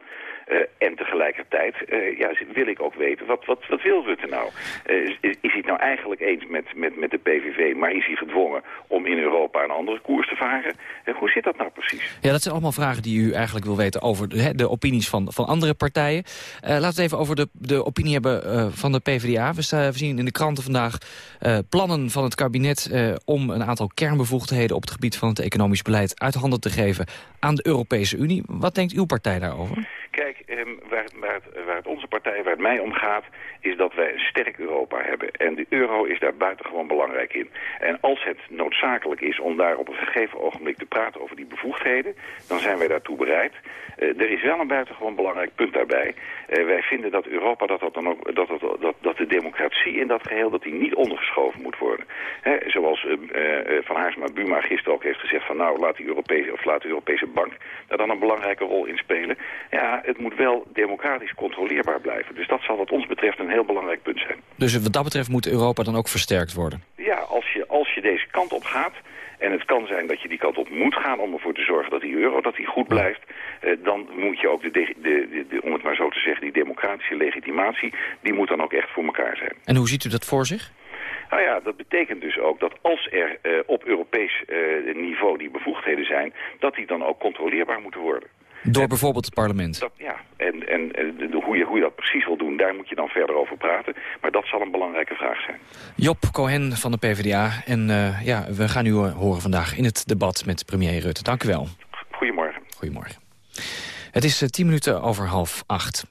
[SPEAKER 28] En tegelijkertijd ja, wil ik ook weten, wat, wat, wat wil Rutte nou? is, is hij het nou eigenlijk eens met, met, met de PVV, maar is hij gedwongen om in Europa een andere koers te varen? hoe zit dat nou precies?
[SPEAKER 5] Ja, dat zijn allemaal vragen die u eigenlijk wil weten over de, de opinies van, van andere partijen. laten we het even over de, de opinie hebben van de PvdA. We, we, zien in de kranten vandaag plannen van het kabinet om een aantal kernbevoegdheden op het gebied van het economisch beleid uit handen te geven aan de Europese Unie. Wat denkt uw partij daarover?
[SPEAKER 28] Kijk, ehm, waar, waar, het, onze partij, waar het mij om gaat, is dat wij een sterk Europa hebben. En de euro is daar buitengewoon belangrijk in. En als het noodzakelijk is om daar op een gegeven ogenblik te praten over die bevoegdheden, dan zijn wij daartoe bereid. Uh, er is wel een buitengewoon belangrijk punt daarbij. Uh, wij vinden dat Europa, dat, dat, dan ook, dat, dat, dat, de democratie in dat geheel, dat die niet ondergeschoven moet worden. Zoals uh, Van Haarsma Buma gisteren ook heeft gezegd van nou, laat, die Europese, of laat de Europese bank daar dan een belangrijke rol in spelen. Ja, het moet wel democratisch controleerbaar blijven. Dus dat zal wat ons betreft een heel belangrijk punt zijn.
[SPEAKER 5] Dus wat dat betreft moet Europa dan ook versterkt worden?
[SPEAKER 28] Ja, als je, als je deze kant op gaat... En het kan zijn dat je die kant op moet gaan om ervoor te zorgen dat die euro dat die goed blijft. Eh, dan moet je ook, de, de, de, de, om het maar zo te zeggen, die democratische legitimatie, die moet dan ook echt voor elkaar zijn.
[SPEAKER 5] En hoe ziet u dat voor zich?
[SPEAKER 28] Nou ja, dat betekent dus ook dat als er uh, op Europees uh, niveau die bevoegdheden zijn, dat die dan ook controleerbaar moeten worden.
[SPEAKER 5] Door bijvoorbeeld het parlement?
[SPEAKER 28] Dat, ja, en, en, hoe, je, hoe je dat precies wil doen, daar moet je dan verder over praten. Maar dat zal een belangrijke vraag zijn.
[SPEAKER 5] Job Cohen van de PvdA. En uh, ja, we gaan u horen vandaag in het debat met premier Rutte. Dank u wel.
[SPEAKER 28] Goedemorgen.
[SPEAKER 5] Goedemorgen. Het is tien minuten over half acht.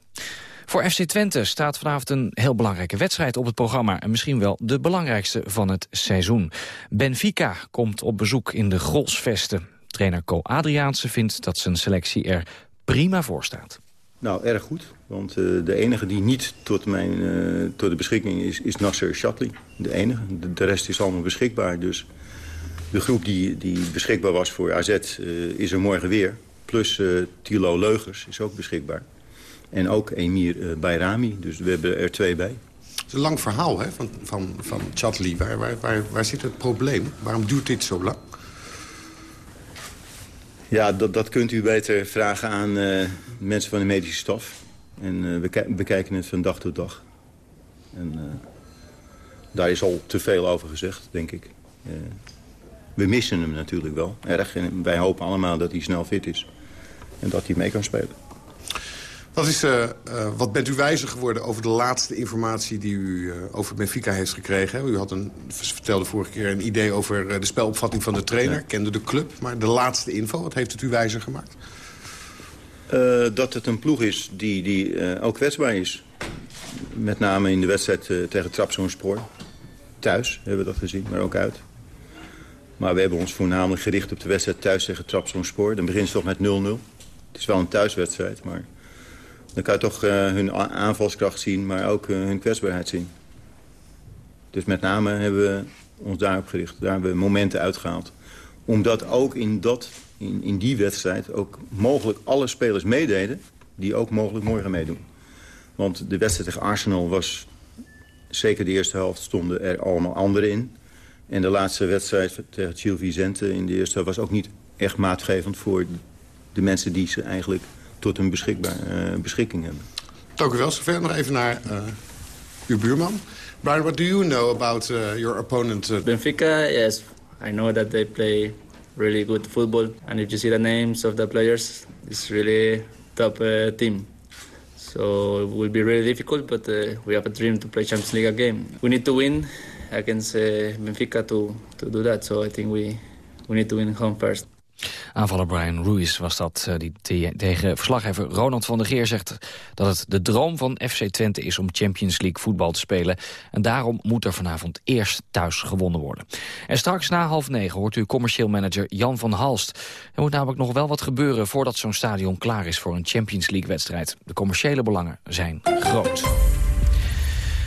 [SPEAKER 5] Voor FC Twente staat vanavond een heel belangrijke wedstrijd op het programma... en misschien wel de belangrijkste van het seizoen. Benfica komt op bezoek in de Grolsvesten. Trainer Co Adriaanse vindt dat zijn selectie er prima voor staat.
[SPEAKER 29] Nou, erg goed. Want uh, de enige die niet tot, mijn, uh, tot de beschikking is, is Nasser Chatli. De enige. De, de, rest is allemaal beschikbaar. Dus de groep die, die beschikbaar was voor AZ uh, is er morgen weer. Plus Tilo Leugers is ook beschikbaar. En ook Emir uh, Bayrami. Dus we hebben er twee bij.
[SPEAKER 30] Het is een lang verhaal hè, van, van, van Chatli. Waar, waar, waar, waar zit het probleem? Waarom duurt dit zo lang?
[SPEAKER 29] Ja, dat, dat kunt u beter vragen aan uh, mensen van de medische staf. En uh, we bekijken het van dag tot dag. En uh, daar is al te veel over gezegd, denk ik. we missen hem natuurlijk wel, erg. En wij hopen allemaal dat hij snel fit is. En dat hij mee kan spelen.
[SPEAKER 30] Wat, is, uh, uh, wat bent u wijzer geworden over de laatste informatie die u uh, over Benfica heeft gekregen? U had een, vertelde vorige keer een idee over de spelopvatting van de trainer. Ja. Kende de club, maar de laatste info, wat heeft het u wijzer gemaakt?
[SPEAKER 29] dat het een ploeg is die, die ook kwetsbaar is. Met name in de wedstrijd tegen Trabzonspor. Thuis hebben we dat gezien, maar ook uit. Maar we hebben ons voornamelijk gericht op de wedstrijd thuis tegen Trabzonspor. Dan begint ze toch met 0-0. Het is wel een thuiswedstrijd, maar dan kan je toch uh, hun aanvalskracht zien, maar ook uh, hun kwetsbaarheid zien. Dus met name hebben we ons daarop gericht. Daar hebben we momenten uitgehaald. Omdat ook in, dat, in, in die wedstrijd ook mogelijk alle spelers meededen... die ook mogelijk morgen meedoen. Want de wedstrijd tegen Arsenal was... zeker de eerste helft stonden er allemaal anderen in. En de laatste wedstrijd tegen Gil Vicente in de eerste helft... was ook niet echt maatgevend voor de mensen die ze eigenlijk tot hun beschikbaar, uh, beschikking hebben.
[SPEAKER 30] Dank u wel. Zover nog even naar uh, uw buurman. Brian, what do you know about uh, your opponent?
[SPEAKER 31] Benfica, yes. I know that they play really good football. And if you see the names of the players, it's really top team. So it will be really difficult, but we have a dream to play Champions League game. We need to win against Benfica to, to do that. So I think we, we need to win home first.
[SPEAKER 5] Aanvaller Brian Ruiz was dat, eh, die tegen verslaggever Ronald van der Geer zegt... dat het de droom van FC Twente is om Champions League voetbal te spelen. En daarom moet er vanavond eerst thuis gewonnen worden. En straks na half negen hoort u commercieel manager Jan van Halst. Er moet namelijk nog wel wat gebeuren voordat zo'n stadion klaar is... voor een Champions League-wedstrijd. De commerciële belangen zijn groot.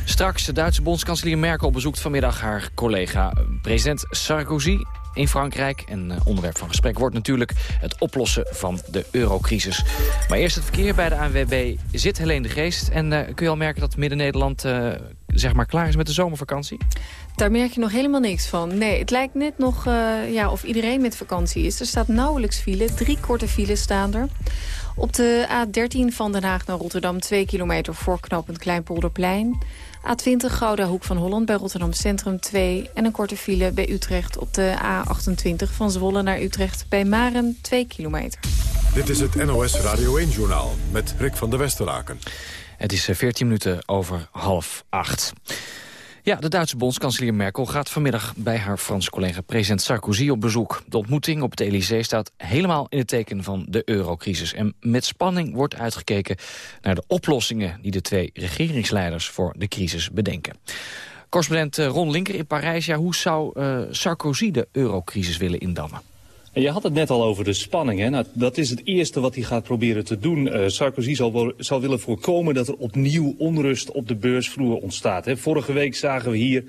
[SPEAKER 5] Straks de Duitse bondskanselier Merkel bezoekt vanmiddag haar collega president Sarkozy in Frankrijk. En onderwerp van gesprek wordt natuurlijk het oplossen van de eurocrisis. Maar eerst het verkeer bij de ANWB zit Helene de Geest. En uh, kun je al merken dat Midden-Nederland uh, zeg maar klaar is met de zomervakantie?
[SPEAKER 32] Daar merk je nog helemaal niks van. Nee, het lijkt net nog ja, of iedereen met vakantie is. Er staat nauwelijks file. Drie korte files staan er. Op de A13 van Den Haag naar Rotterdam... 2 kilometer voor knooppunt Kleinpolderplein. A20 Gouda Hoek van Holland bij Rotterdam Centrum 2. En een korte file bij Utrecht op de A28 van Zwolle naar Utrecht... bij Maren 2 kilometer.
[SPEAKER 1] Dit is het NOS Radio 1-journaal met Rick van der Westeraken.
[SPEAKER 5] Het is 14 eh, minuten over half acht. Ja, de Duitse bondskanselier Merkel gaat vanmiddag bij haar Franse collega president Sarkozy op bezoek. De ontmoeting op het Elysée staat helemaal in het teken van de eurocrisis. En met spanning wordt uitgekeken naar de oplossingen die de twee regeringsleiders voor de crisis bedenken. Correspondent eh, Ron Linker in Parijs, ja, hoe zou uh, Sarkozy de eurocrisis willen indammen?
[SPEAKER 33] Je had het net al over de spanning. Nou, dat is het eerste wat hij gaat proberen te doen. Uh, Sarkozy zal, zal, willen voorkomen dat er opnieuw onrust op de beursvloer ontstaat. Hè? Vorige week zagen we hier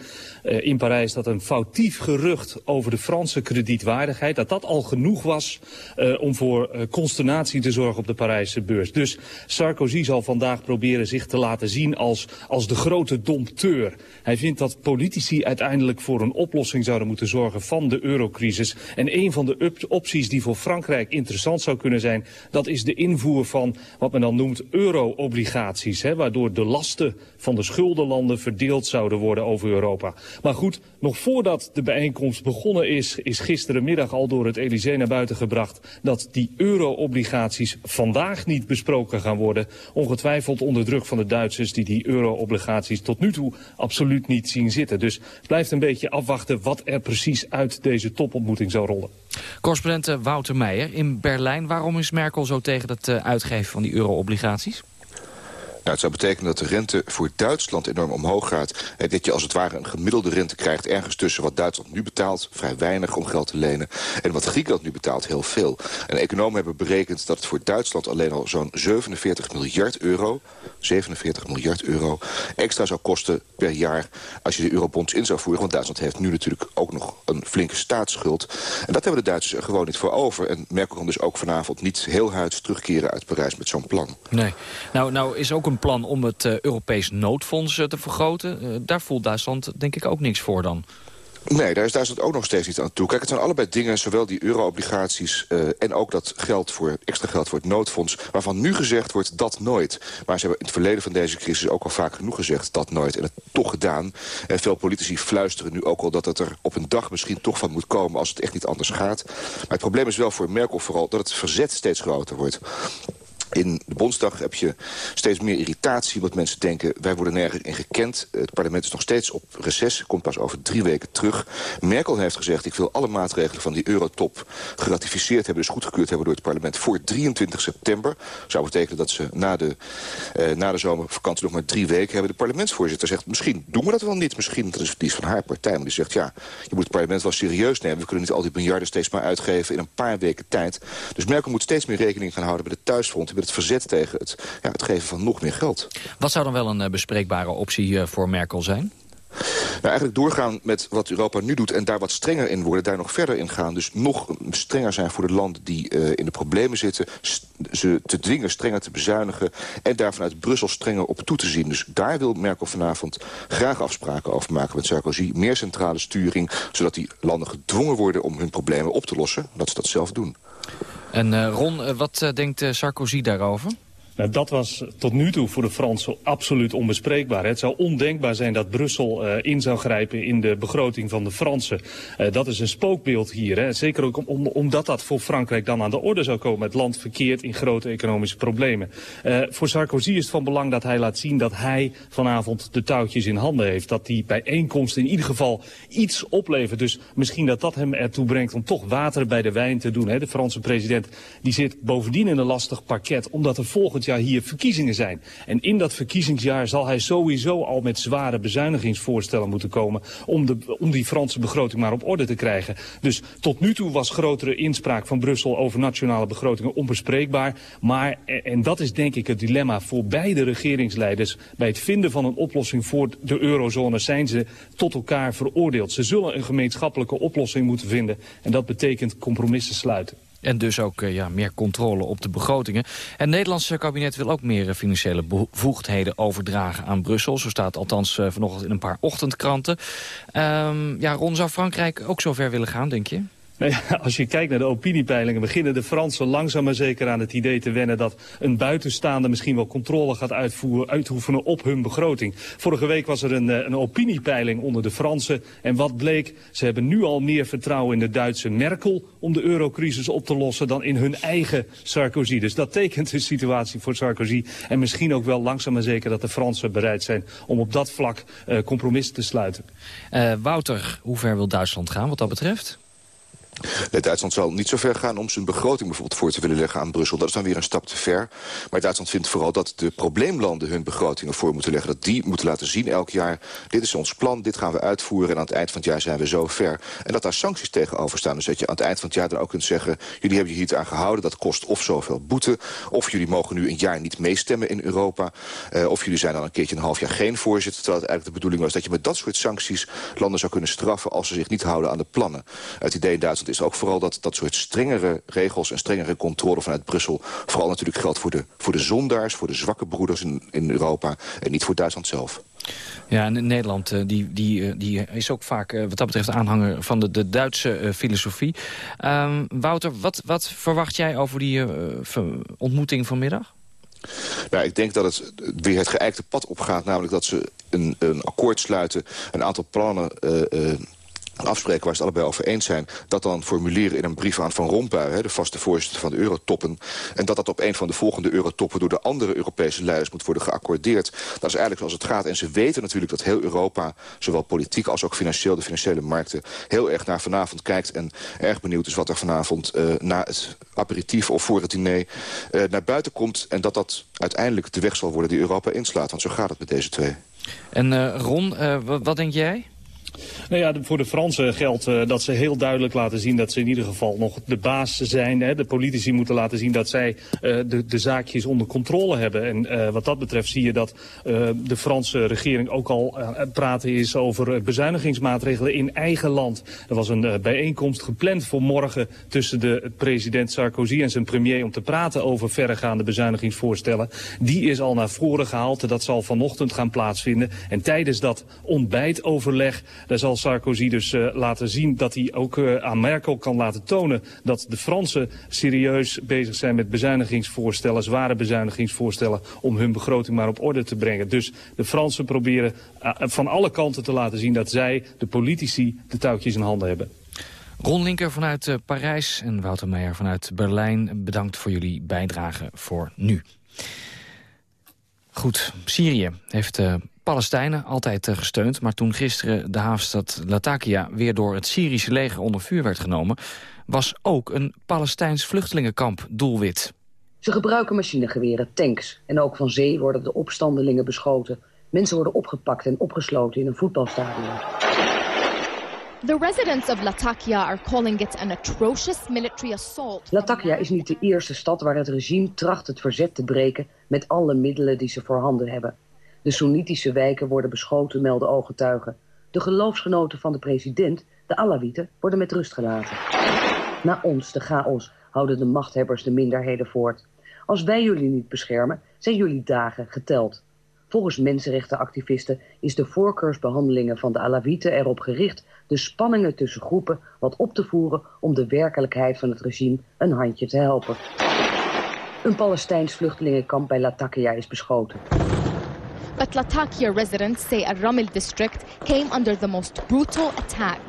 [SPEAKER 33] uh, in Parijs dat een foutief gerucht over de Franse kredietwaardigheid... dat dat al genoeg was uh, om voor consternatie te zorgen op de Parijse beurs. Dus Sarkozy zal vandaag proberen zich te laten zien als, als de grote dompteur. Hij vindt dat politici uiteindelijk voor een oplossing zouden moeten zorgen van de eurocrisis. En een van de opties die voor Frankrijk interessant zou kunnen zijn... dat is de invoer van wat men dan noemt euro-obligaties. Waardoor de lasten van de schuldenlanden verdeeld zouden worden over Europa. Maar goed, nog voordat de bijeenkomst begonnen is... is gisterenmiddag al door het Elysée naar buiten gebracht... dat die euro-obligaties vandaag niet besproken gaan worden. Ongetwijfeld onder druk van de Duitsers... die die euro-obligaties tot nu toe absoluut niet zien zitten. Dus blijft een beetje afwachten wat er precies uit deze topontmoeting zou rollen.
[SPEAKER 5] Correspondent eh, Wouter Meijer in Berlijn. Waarom is Merkel zo tegen het eh, uitgeven van die euro-obligaties?
[SPEAKER 34] Nou, het zou betekenen dat de rente voor Duitsland enorm omhoog gaat. En dat je als het ware een gemiddelde rente krijgt ergens tussen wat Duitsland nu betaalt, vrij weinig om geld te lenen, en wat Griekenland nu betaalt, heel veel. En economen hebben berekend dat het voor Duitsland alleen al zo'n 47 miljard euro, 47 miljard euro, extra zou kosten per jaar als je de eurobonds in zou voeren. Want Duitsland heeft nu natuurlijk ook nog een flinke staatsschuld. En dat hebben de Duitsers er gewoon niet voor over. En Merkel kan dus ook vanavond niet heel huids terugkeren uit Parijs met zo'n plan.
[SPEAKER 5] Nee. Nou, nou is ook een plan om het uh, Europees noodfonds uh, te vergroten. Uh, daar voelt Duitsland denk ik ook niks voor dan.
[SPEAKER 34] Nee, daar is Duitsland ook nog steeds niet aan toe. Kijk, het zijn allebei dingen, zowel die euro-obligaties... En ook dat geld voor, extra geld voor het noodfonds... waarvan nu gezegd wordt dat nooit. Maar ze hebben in het verleden van deze crisis ook al vaak genoeg gezegd... dat nooit, en het toch gedaan. En veel politici fluisteren nu ook al dat het er op een dag misschien toch van moet komen... als het echt niet anders gaat. Maar het probleem is wel voor Merkel vooral dat het verzet steeds groter wordt. In de Bondsdag heb je steeds meer irritatie, want mensen denken... wij worden nergens in gekend. Het parlement is nog steeds op reces, komt pas over drie weken terug. Merkel heeft gezegd, ik wil alle maatregelen van die eurotop geratificeerd hebben... dus goedgekeurd hebben door het parlement voor 23 september. zou betekenen dat ze na de, eh, na de zomervakantie nog maar drie weken hebben. De parlementsvoorzitter zegt, misschien doen we dat wel niet. Misschien, dat is het liefst van haar partij. Maar die zegt, ja, je moet het parlement wel serieus nemen. We kunnen niet al die miljarden steeds maar uitgeven in een paar weken tijd. Dus Merkel moet steeds meer rekening gaan houden bij de thuisfront het verzet tegen het, ja, het geven van nog meer geld.
[SPEAKER 5] Wat zou dan wel een uh, bespreekbare optie uh, voor Merkel zijn?
[SPEAKER 34] Nou, eigenlijk doorgaan met wat Europa nu doet en daar wat strenger in worden, daar nog verder in gaan. Dus nog strenger zijn voor de landen die uh, in de problemen zitten. Ze te dwingen strenger te bezuinigen en daar vanuit Brussel strenger op toe te zien. Dus daar wil Merkel vanavond graag afspraken over maken met Sarkozy. Meer centrale sturing, zodat die landen gedwongen worden om hun problemen op te lossen. Dat ze dat zelf doen.
[SPEAKER 5] En uh, Ron, uh, wat uh, denkt Sarkozy daarover?
[SPEAKER 33] Nou, dat was tot nu toe voor de Fransen absoluut onbespreekbaar. Het zou ondenkbaar zijn dat Brussel uh, in zou grijpen in de begroting van de Fransen. Uh, dat is een spookbeeld hier. Hè. Zeker ook om, omdat dat voor Frankrijk dan aan de orde zou komen. Het land verkeert in grote economische problemen. Uh, voor Sarkozy is het van belang dat hij laat zien dat hij vanavond de touwtjes in handen heeft. Dat die bijeenkomst in ieder geval iets oplevert. Dus misschien dat dat hem ertoe brengt om toch water bij de wijn te doen. Hè. De Franse president die zit bovendien in een lastig pakket. Omdat er volgend jaar hier verkiezingen zijn. En in dat verkiezingsjaar zal hij sowieso al met zware bezuinigingsvoorstellen moeten komen... om, de, om die Franse begroting maar op orde te krijgen. Dus tot nu toe was grotere inspraak van Brussel over nationale begrotingen onbespreekbaar. Maar, en dat is denk ik het dilemma voor beide regeringsleiders... bij het vinden van een oplossing voor de eurozone zijn ze tot elkaar veroordeeld. Ze zullen een gemeenschappelijke oplossing moeten vinden. En dat betekent compromissen sluiten.
[SPEAKER 5] En dus ook ja, meer controle op de begrotingen. Het Nederlandse kabinet wil ook meer financiële bevoegdheden overdragen aan Brussel. Zo staat althans vanochtend in een paar ochtendkranten. Um, ja, Ron, zou Frankrijk ook zover willen gaan, denk je?
[SPEAKER 33] Nou als je kijkt naar de opiniepeilingen beginnen de Fransen langzaam maar zeker aan het idee te wennen dat een buitenstaande misschien wel controle gaat uitvoeren, uitoefenen op hun begroting. Vorige week was er een, eh, een opiniepeiling onder de Fransen en wat bleek? Ze hebben nu al meer vertrouwen in de Duitse Merkel om de eurocrisis op te lossen dan in hun eigen Sarkozy. Dus dat tekent de situatie voor Sarkozy en misschien ook wel langzaam maar zeker dat de Fransen bereid zijn om op dat vlak uh, compromissen te sluiten.
[SPEAKER 5] Uh, Wouter, hoe ver wil Duitsland gaan wat dat betreft?
[SPEAKER 34] Duitsland zal niet zo ver gaan om zijn begroting bijvoorbeeld voor te willen leggen aan Brussel. Dat is dan weer een stap te ver. Maar Duitsland vindt vooral dat de probleemlanden hun begrotingen voor moeten leggen. Dat die moeten laten zien elk jaar, dit is ons plan, dit gaan we uitvoeren... en aan het eind van het jaar zijn we zo ver. En dat daar sancties tegenover staan. Dus dat je aan het eind van het jaar dan ook kunt zeggen... jullie hebben je hier aan gehouden, dat kost of zoveel boete... of jullie mogen nu een jaar niet meestemmen in Europa... Uh, of jullie zijn dan een keertje een half jaar geen voorzitter... terwijl het eigenlijk de bedoeling was dat je met dat soort sancties... landen zou kunnen straffen als ze zich niet houden aan de plannen. Het idee in Duitsland is ook vooral dat dat soort strengere regels en strengere controle vanuit Brussel... vooral natuurlijk geldt voor de, voor de zondaars, voor de zwakke broeders in, in Europa... en niet voor Duitsland zelf.
[SPEAKER 5] Ja, en Nederland uh, die, die, uh, die is ook vaak uh, wat dat betreft aanhanger van de, de Duitse filosofie. Um, Wouter, wat, wat verwacht jij over die ontmoeting vanmiddag?
[SPEAKER 34] Nou, ik denk dat het weer het geëikte pad opgaat. Namelijk dat ze een, een akkoord sluiten, een aantal plannen afspreken waar ze het allebei over eens zijn... dat dan formuleren in een brief aan Van Rompuy... de vaste voorzitter van de Eurotoppen... en dat dat op een van de volgende Eurotoppen... door de andere Europese leiders moet worden geaccordeerd. Dat is eigenlijk zoals het gaat. En ze weten natuurlijk dat heel Europa, zowel politiek als ook financieel... de financiële markten, heel erg naar vanavond kijkt... en erg benieuwd is wat er vanavond uh, na het aperitief of voor het diner... Uh, naar buiten komt en dat dat uiteindelijk de weg zal worden die Europa inslaat. Want zo gaat het met deze twee.
[SPEAKER 5] En uh, Ron, wat denk jij?
[SPEAKER 33] Nou ja, voor de Fransen geldt uh, dat ze heel duidelijk laten zien dat ze in ieder geval nog de baas zijn. Hè. De politici moeten laten zien dat zij uh, de, de zaakjes onder controle hebben. En uh, wat dat betreft zie je dat de Franse regering ook al praten is over bezuinigingsmaatregelen in eigen land. Er was een bijeenkomst gepland voor morgen tussen de president Sarkozy en zijn premier om te praten over verregaande bezuinigingsvoorstellen. Die is al naar voren gehaald. Dat zal vanochtend gaan plaatsvinden. En tijdens dat ontbijtoverleg daar zal Sarkozy dus uh, laten zien dat hij ook uh, aan Merkel kan laten tonen... dat de Fransen serieus bezig zijn met bezuinigingsvoorstellen... zware bezuinigingsvoorstellen om hun begroting maar op orde te brengen. Dus de Fransen proberen uh, van alle kanten te laten zien... dat zij, de politici, de touwtjes in handen hebben.
[SPEAKER 5] Ron Linker vanuit Parijs en Wouter Meijer vanuit Berlijn. Bedankt voor jullie bijdrage voor nu. Goed, Syrië heeft Palestijnen altijd eh, gesteund. Maar toen gisteren de havenstad Latakia weer door het Syrische leger onder vuur werd genomen... was ook een Palestijns vluchtelingenkamp doelwit.
[SPEAKER 35] Ze gebruiken machinegeweren, tanks en ook van zee worden de opstandelingen beschoten. Mensen worden opgepakt en opgesloten in een voetbalstadion.
[SPEAKER 36] The residents of Latakia are calling it an atrocious military assault.
[SPEAKER 35] Latakia is niet de eerste stad waar het regime tracht het verzet te breken met alle middelen die ze voorhanden hebben. De Soenitische wijken worden beschoten, melden ooggetuigen. De geloofsgenoten van de president, de Alawieten, worden met rust gelaten. Na ons, de chaos, houden de machthebbers de minderheden voort. Als wij jullie niet beschermen, zijn jullie dagen geteld. Volgens mensenrechtenactivisten is de voorkeursbehandelingen van de Alawieten erop gericht de spanningen tussen groepen wat op te voeren om de werkelijkheid van het regime een handje te helpen. Een Palestijns vluchtelingenkamp bij Latakia is beschoten.
[SPEAKER 36] But Latakia residents say a Ramil district came under the most brutal attack.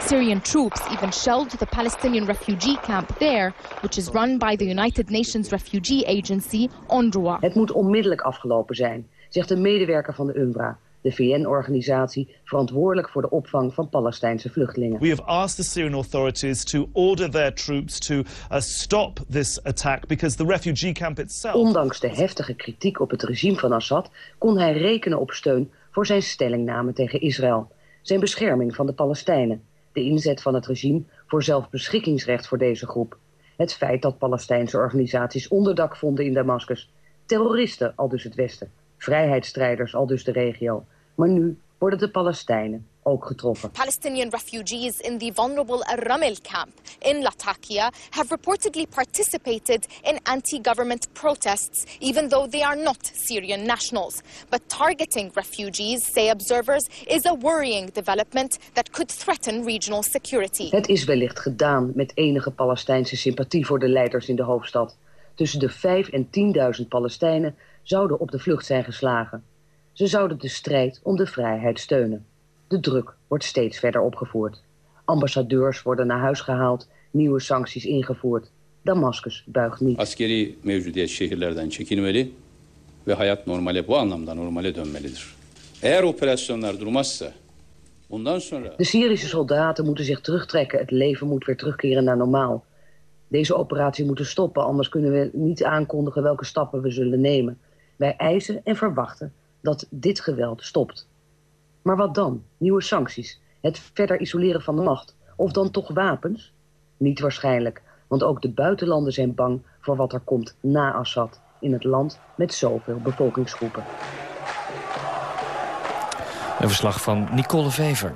[SPEAKER 36] Syrian troops even shelled the Palestinian refugee camp there, which is run by the United Nations Refugee Agency, UNRWA.
[SPEAKER 35] Het moet onmiddellijk afgelopen zijn, zegt een medewerker van de UNRWA de VN-organisatie verantwoordelijk voor de opvang van Palestijnse vluchtelingen.
[SPEAKER 37] We have asked the Syrian authorities to order their troops to uh, stop this attack because the refugee camp itself.
[SPEAKER 35] Ondanks de heftige kritiek op het regime van Assad kon hij rekenen op steun voor zijn stellingname tegen Israël, zijn bescherming van de Palestijnen, de inzet van het regime voor zelfbeschikkingsrecht voor deze groep, het feit dat Palestijnse organisaties onderdak vonden in Damascus, terroristen al dus het Westen, vrijheidsstrijders al dus de regio maar nu worden de Palestijnen ook getroffen.
[SPEAKER 36] Palestinian refugees in the vulnerable Ramil camp in Latakia have reportedly participated in anti-government protests, even though they are not Syrian nationals. But targeting refugees, say observers, is a worrying development that could threaten regional security.
[SPEAKER 35] Het is wellicht gedaan met enige Palestijnse sympathie voor de leiders in de hoofdstad. Tussen de 5 en 10.000 Palestijnen zouden op de vlucht zijn geslagen. Ze zouden de strijd om de vrijheid steunen. De druk wordt steeds verder opgevoerd. Ambassadeurs worden naar huis gehaald, nieuwe sancties ingevoerd. Damascus buigt niet.
[SPEAKER 38] Askeri mevcudiyet şehirlerden çekilmeli ve hayat normale bu anlamda normale dönmelidir. Eğer operasyonlar durmazsa bundan sonra...
[SPEAKER 35] De Syrische soldaten moeten zich terugtrekken. Het leven moet weer terugkeren naar normaal. Deze operatie moet stoppen, anders kunnen we niet aankondigen welke stappen we zullen nemen. Wij eisen en verwachten dat dit geweld stopt. Maar wat dan? Nieuwe sancties? Het verder isoleren van de macht? Of dan toch wapens? Niet waarschijnlijk, want ook de buitenlanden zijn bang voor wat er komt na Assad in het land met zoveel bevolkingsgroepen.
[SPEAKER 5] Een verslag van Nicole Vever.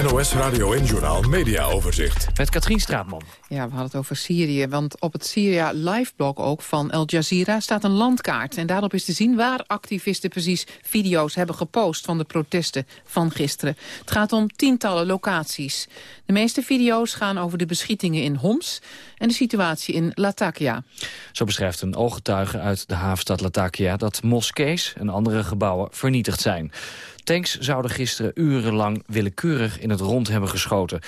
[SPEAKER 1] Het NOS Radio en Journaal Media Overzicht.
[SPEAKER 5] Met Katrien Straatman.
[SPEAKER 39] Ja, we hadden het over Syrië. Want op het Syria live-blog ook van Al Jazeera staat een landkaart. En daarop is te zien waar activisten precies video's hebben gepost... van de protesten van gisteren. Het gaat om tientallen locaties. De meeste video's gaan over de beschietingen in Homs... en de situatie in Latakia.
[SPEAKER 5] Zo beschrijft een ooggetuige uit de havenstad Latakia... dat moskees en andere gebouwen vernietigd zijn. Tanks zouden gisteren urenlang willekeurig in het rond hebben geschoten.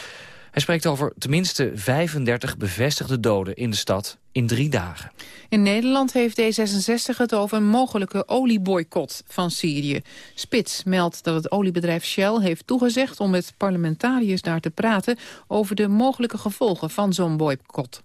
[SPEAKER 5] Hij spreekt over tenminste 35 bevestigde doden in de stad in drie dagen.
[SPEAKER 39] In Nederland heeft D66 het over een mogelijke olieboycott van Syrië. Spits meldt dat het oliebedrijf Shell heeft toegezegd om met parlementariërs daar te praten over de mogelijke gevolgen van zo'n boycott.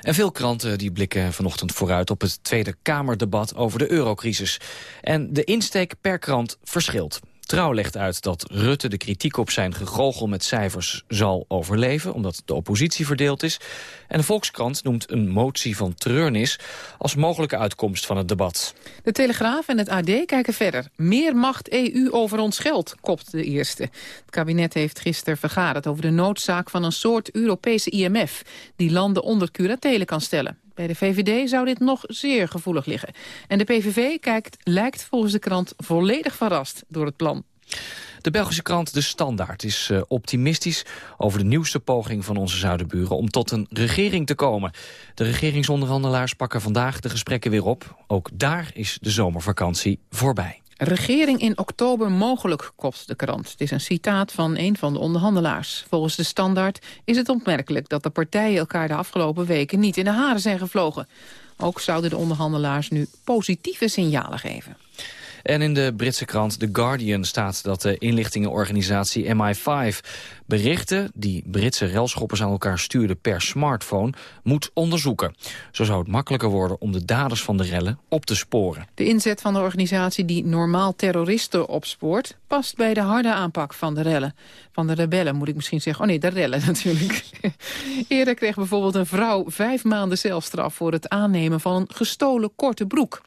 [SPEAKER 5] En veel kranten die blikken vanochtend vooruit op het Tweede Kamerdebat over de eurocrisis. En de insteek per krant verschilt. Trouw legt uit dat Rutte de kritiek op zijn gegogel met cijfers zal overleven... omdat de oppositie verdeeld is. En de Volkskrant noemt een motie van treurnis... als mogelijke uitkomst van het debat.
[SPEAKER 39] De Telegraaf en het AD kijken verder. Meer macht EU over ons geld, kopt de eerste. Het kabinet heeft gisteren vergaderd over de noodzaak van een soort Europese IMF... die landen onder curatele kan stellen. Bij de VVD zou dit nog zeer gevoelig liggen. En de PVV kijkt, lijkt volgens de krant volledig verrast door het plan.
[SPEAKER 5] De Belgische krant De Standaard is uh, optimistisch over de nieuwste poging van onze zuidenburen om tot een regering te komen. De regeringsonderhandelaars pakken vandaag de gesprekken weer op. Ook daar is de zomervakantie voorbij.
[SPEAKER 39] Regering in oktober mogelijk, kopt de krant. Het is een citaat van een van de onderhandelaars. Volgens de standaard is het opmerkelijk dat de partijen elkaar de afgelopen weken niet in de haren zijn gevlogen. Ook zouden de onderhandelaars nu positieve signalen geven.
[SPEAKER 5] En in de Britse krant The Guardian staat dat de inlichtingenorganisatie MI5 berichten die Britse relschoppers aan elkaar stuurden per smartphone moet onderzoeken. Zo zou het makkelijker worden om de daders van de rellen op te sporen.
[SPEAKER 39] De inzet van de organisatie die normaal terroristen opspoort past bij de harde aanpak van de rellen. Van de rebellen moet ik misschien zeggen. Oh nee, de rellen natuurlijk. Eerder kreeg bijvoorbeeld een vrouw vijf maanden celstraf voor het aannemen van een gestolen korte broek.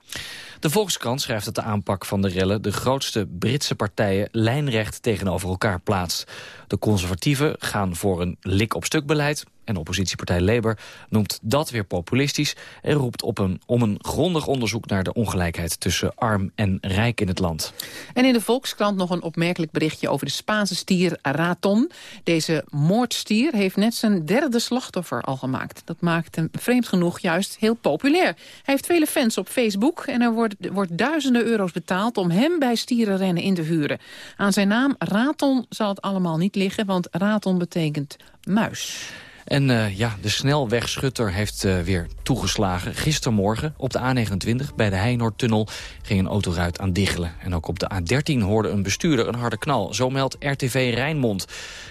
[SPEAKER 5] De Volkskrant schrijft dat de aanpak van de rellen... de grootste Britse partijen lijnrecht tegenover elkaar plaatst. De conservatieven gaan voor een lik-op-stuk beleid en oppositiepartij Labour noemt dat weer populistisch... en roept op om een grondig onderzoek naar de ongelijkheid... tussen arm en rijk in het land.
[SPEAKER 39] En in de Volkskrant nog een opmerkelijk berichtje... over de Spaanse stier Raton. Deze moordstier heeft net zijn derde slachtoffer al gemaakt. Dat maakt hem vreemd genoeg juist heel populair. Hij heeft vele fans op Facebook... en er wordt, wordt duizenden euro's betaald om hem bij stierenrennen in te huren. Aan zijn naam Raton zal het allemaal niet liggen... want Raton betekent muis.
[SPEAKER 5] En uh, ja, de snelwegschutter heeft uh, weer toegeslagen. Gistermorgen op de A29 bij de Heinoordtunnel ging een autoruit aan diggelen. En ook op de A13 hoorde een bestuurder een harde knal. Zo meldt RTV Rijnmond.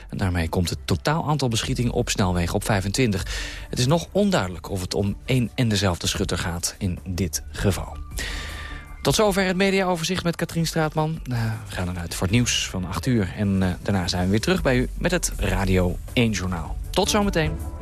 [SPEAKER 5] En daarmee komt het totaal aantal beschietingen op snelwegen op 25. Het is nog onduidelijk of het om één en dezelfde schutter gaat in dit geval. Tot zover het mediaoverzicht met Katrien Straatman. Uh, we gaan eruit voor het nieuws van 8 uur. En daarna zijn we weer terug bij u met het Radio 1 Journaal. Tot zometeen.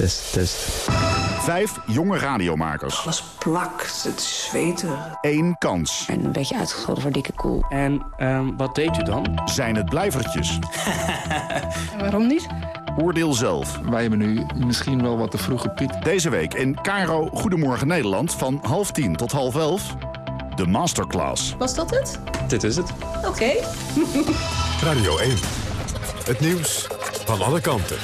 [SPEAKER 40] test, test.
[SPEAKER 41] Vijf jonge radiomakers.
[SPEAKER 27] Alles plakt, het is zweterig.
[SPEAKER 41] Eén kans.
[SPEAKER 27] En een beetje uitgescholden voor dikke koel.
[SPEAKER 40] En um, wat deed u dan?
[SPEAKER 41] Zijn het blijvertjes?
[SPEAKER 27] waarom niet?
[SPEAKER 41] Oordeel zelf.
[SPEAKER 42] Wij hebben nu misschien wel wat te vroeg gepiekt.
[SPEAKER 41] Deze week in Cairo Goedemorgen Nederland van half tien tot half elf. De Masterclass.
[SPEAKER 27] Was dat het?
[SPEAKER 40] Dit is het.
[SPEAKER 27] Oké. Okay.
[SPEAKER 1] Radio 1. Het nieuws van alle kanten.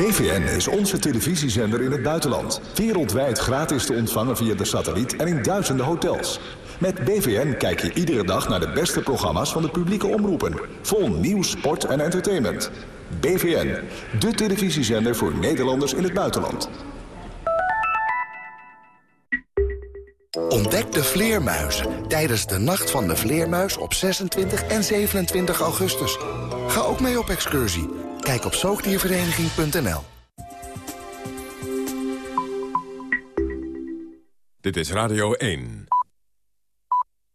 [SPEAKER 43] BVN is onze televisiezender in het buitenland. Wereldwijd gratis te ontvangen via de satelliet en in duizenden hotels. Met BVN kijk je iedere dag naar de beste programma's van de publieke omroepen. Vol nieuws, sport en entertainment. BVN, de televisiezender voor Nederlanders in het buitenland.
[SPEAKER 4] Ontdek de vleermuizen tijdens de Nacht van de Vleermuis op 26 en 27 augustus. Ga ook mee op excursie. Kijk op zoogdiervereniging.nl.
[SPEAKER 1] Dit is Radio 1.